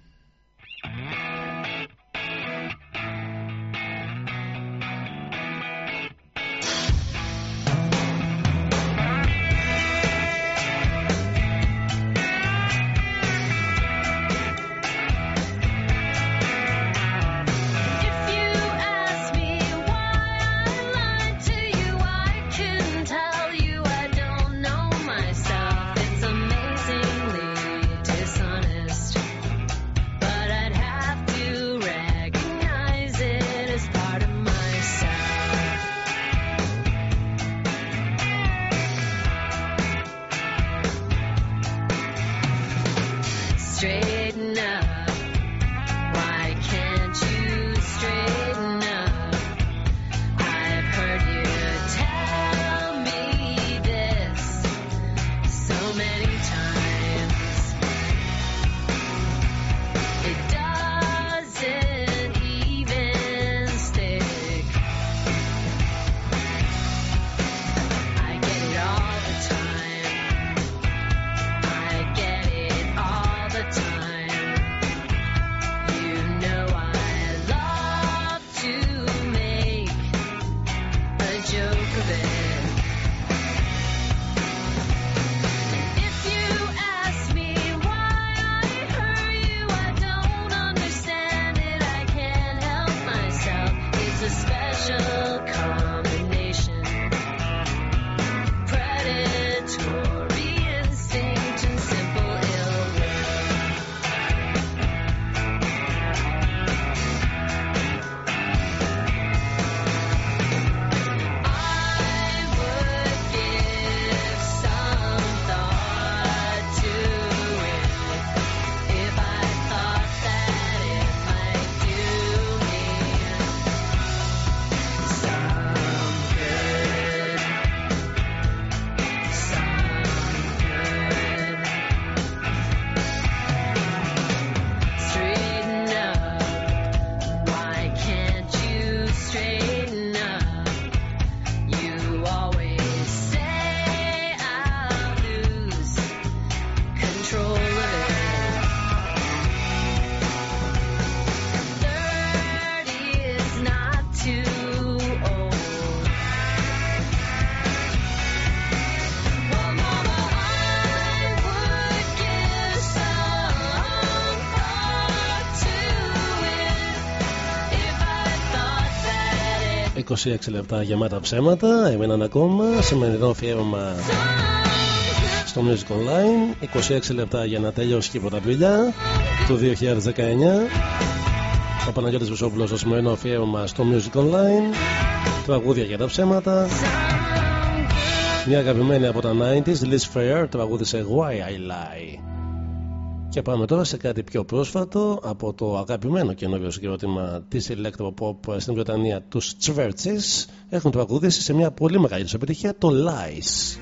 straight. 26 λεπτά γεμάτα ψέματα, έμειναν ακόμα. Σημερινό αφιέρωμα στο Music Online. 26 λεπτά για να τελειώσει και η πρωταπηλιά του 2019. Ο Παναγιώτης Βουσόπουλος στο σημερινό αφιέρωμα στο Music Online. Τραγούδια για τα ψέματα. Μια αγαπημένη από τα 90s, Liz Fair, τραγούδισε Why I Lie. Και πάμε τώρα σε κάτι πιο πρόσφατο από το αγαπημένο καινούριο συγκρότημα της Electropop στην Βρετανία, τους Chvrches. Έχουν τραγουδήσει σε μια πολύ μεγάλη τους επιτυχία το Lies.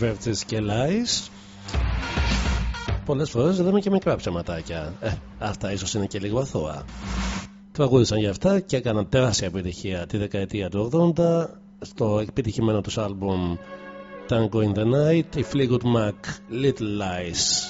Vertis και Lies. Πολλές φορές λέμε και μικρά ψεματάκια. Ε, αυτά ίσως είναι και λίγο αθώα. Τραγούδησαν για αυτά και έκαναν τεράστια επιτυχία τη δεκαετία του 80 στο επιτυχημένο τους άλμπουμ Tango in the Night, η Fleetwood Mac Little Lies.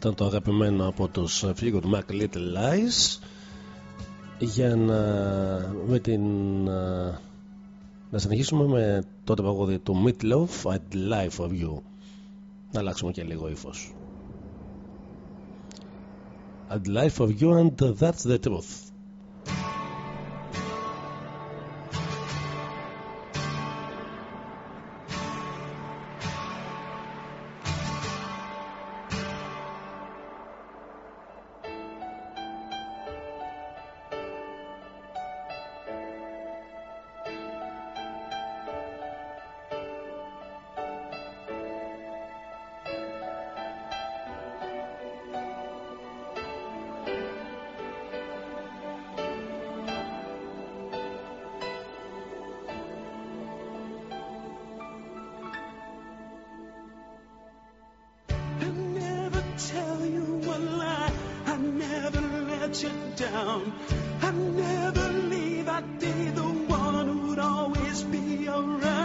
ήταν το αγαπημένο από τους ε, Fleetwood Mac Little Lies. Για να με την ε, να συνεχίσουμε με το τραγούδι του Meatloaf I'd Life of You. Να αλλάξουμε και λίγο ύφος. I'd Life of You and That's The Truth. let down. I'd never leave. I'd be the one who'd always be around.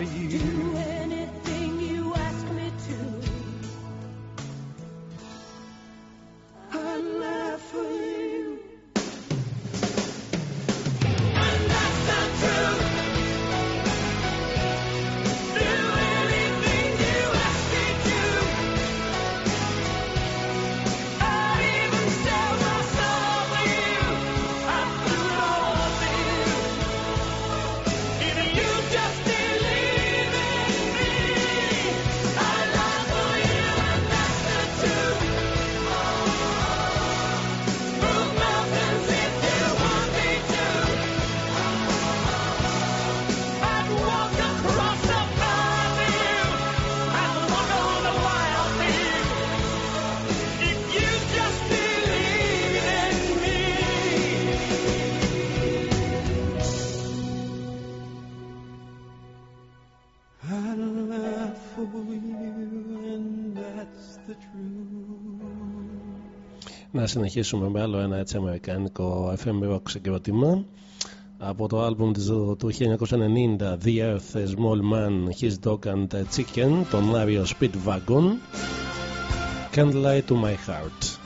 for you. να συνεχίσουμε με άλλο ένα έτσι αμερικάνικο FM rock συγκρότημα από το άλμπουμ του 1990 The Earth, A Small Man, His Dog and Chicken τον Mario Speed Wagon Candlelight to My Heart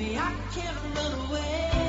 me, I can't run away.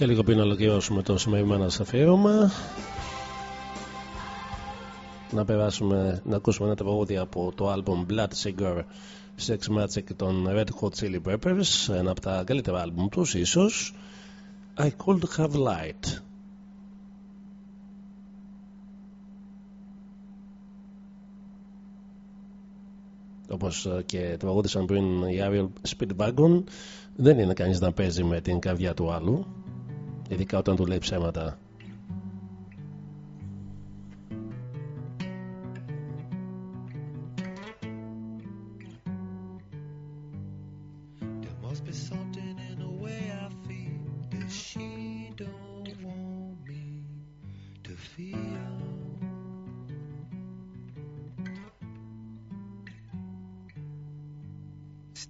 Και λίγο πριν ολοκληρώσουμε το σημερινό μας αφιέρωμα. Να περάσουμε να ακούσουμε ένα τραγούδι από το album Blood Sugar Sex Magic των Red Hot Chili Peppers, ένα από τα καλύτερα album τους ίσως. I could have light. Όπως ε, και τραγούδισαν πριν οι Ariel Speedwagon δεν είναι κανείς να παίζει με την καρδιά του άλλου Ειδικά όταν του ψέματα.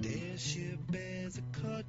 There she bears a cut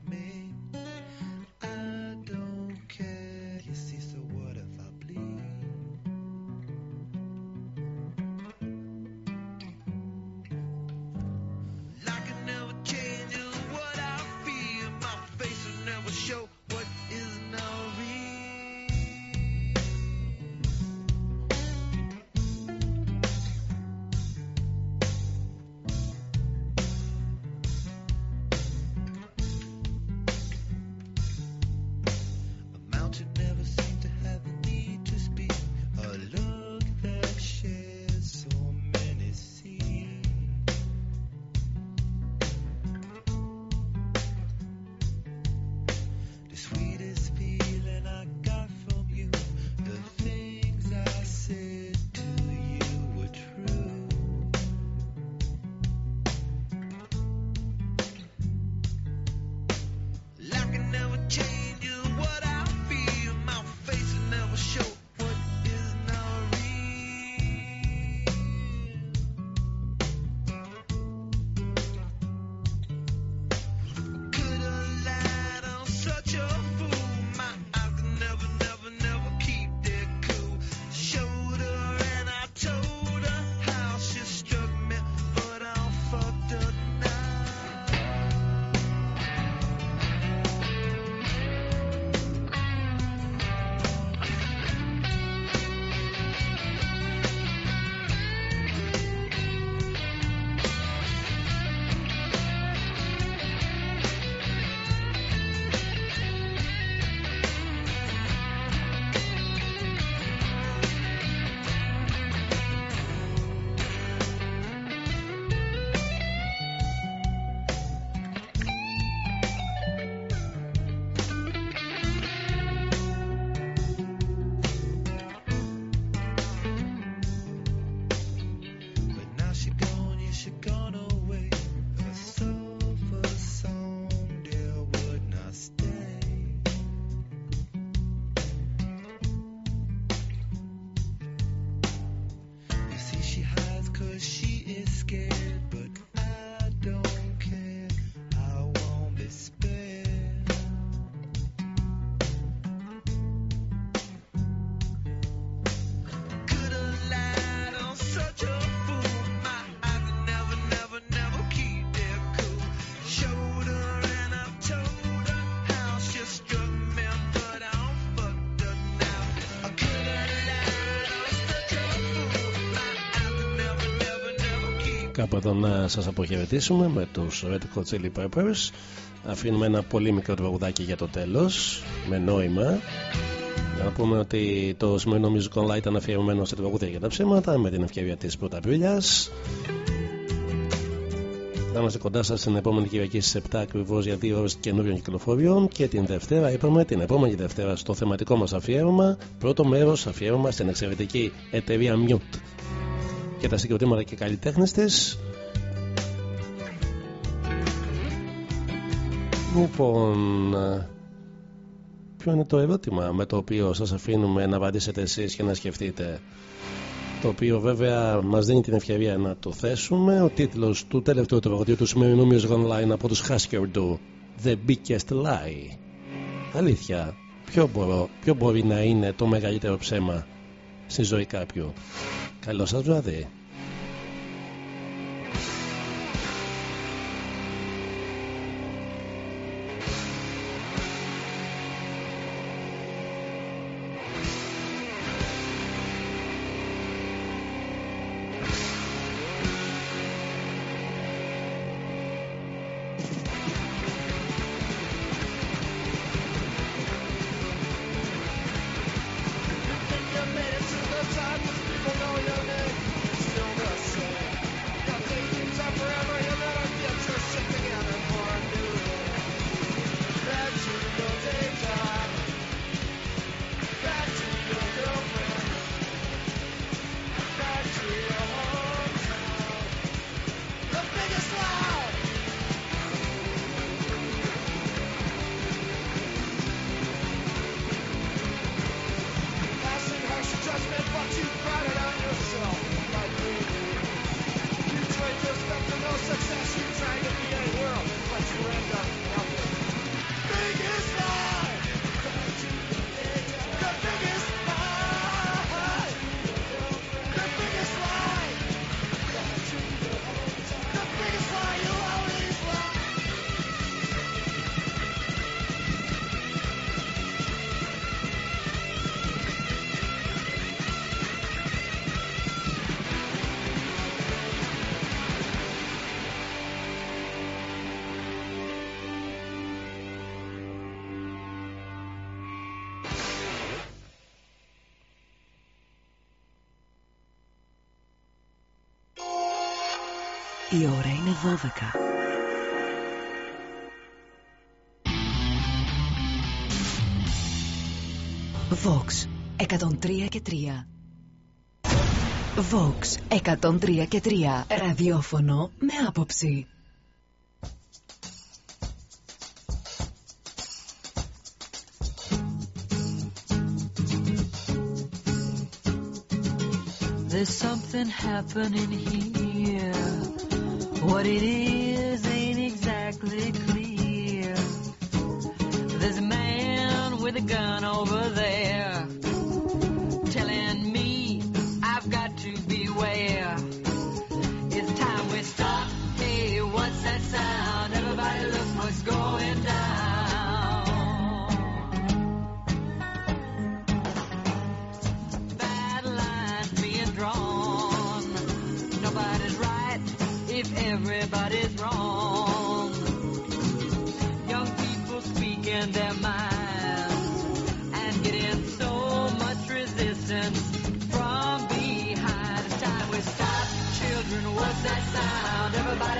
εδώ να σας αποχαιρετήσουμε με τους Red Hot Chili Peppers. Αφήνουμε ένα πολύ μικρό τραγουδάκι για το τέλος Με νόημα. Να πούμε ότι το σημερινό Music Online ήταν αφιερωμένο σε τραγούδια για τα ψέματα Με την ευκαιρία της Πρωταπρίλιας Θα είμαστε κοντά σας την επόμενη Κυριακή στις 7 ακριβώς για 2 ώρες καινούριων κυκλοφοριών Και την Δευτέρα είπαμε την επόμενη Δευτέρα στο θεματικό μας αφιέρωμα Πρώτο μέρος αφιέρωμα στην εξαιρετική εταιρεία Mute. Και τα συγκροτήματα και καλλιτέχνες της. Λοιπόν, ε, ποιο είναι το ερώτημα με το οποίο σας αφήνουμε να απαντήσετε εσείς και να σκεφτείτε; Το οποίο βέβαια μας δίνει την ευκαιρία να το θέσουμε. Ο τίτλος του τελευταίου τραγωδίου του σημερινού Music Online από τους Husker Du The Biggest Lie. Αλήθεια, ποιο, μπορώ, ποιο μπορεί να είναι το μεγαλύτερο ψέμα στη ζωή κάποιου; Καλό σας βράδυ Vox 103 και 3 Vox 103 και 3 Ραδιόφωνο με άποψη There's something happening here city.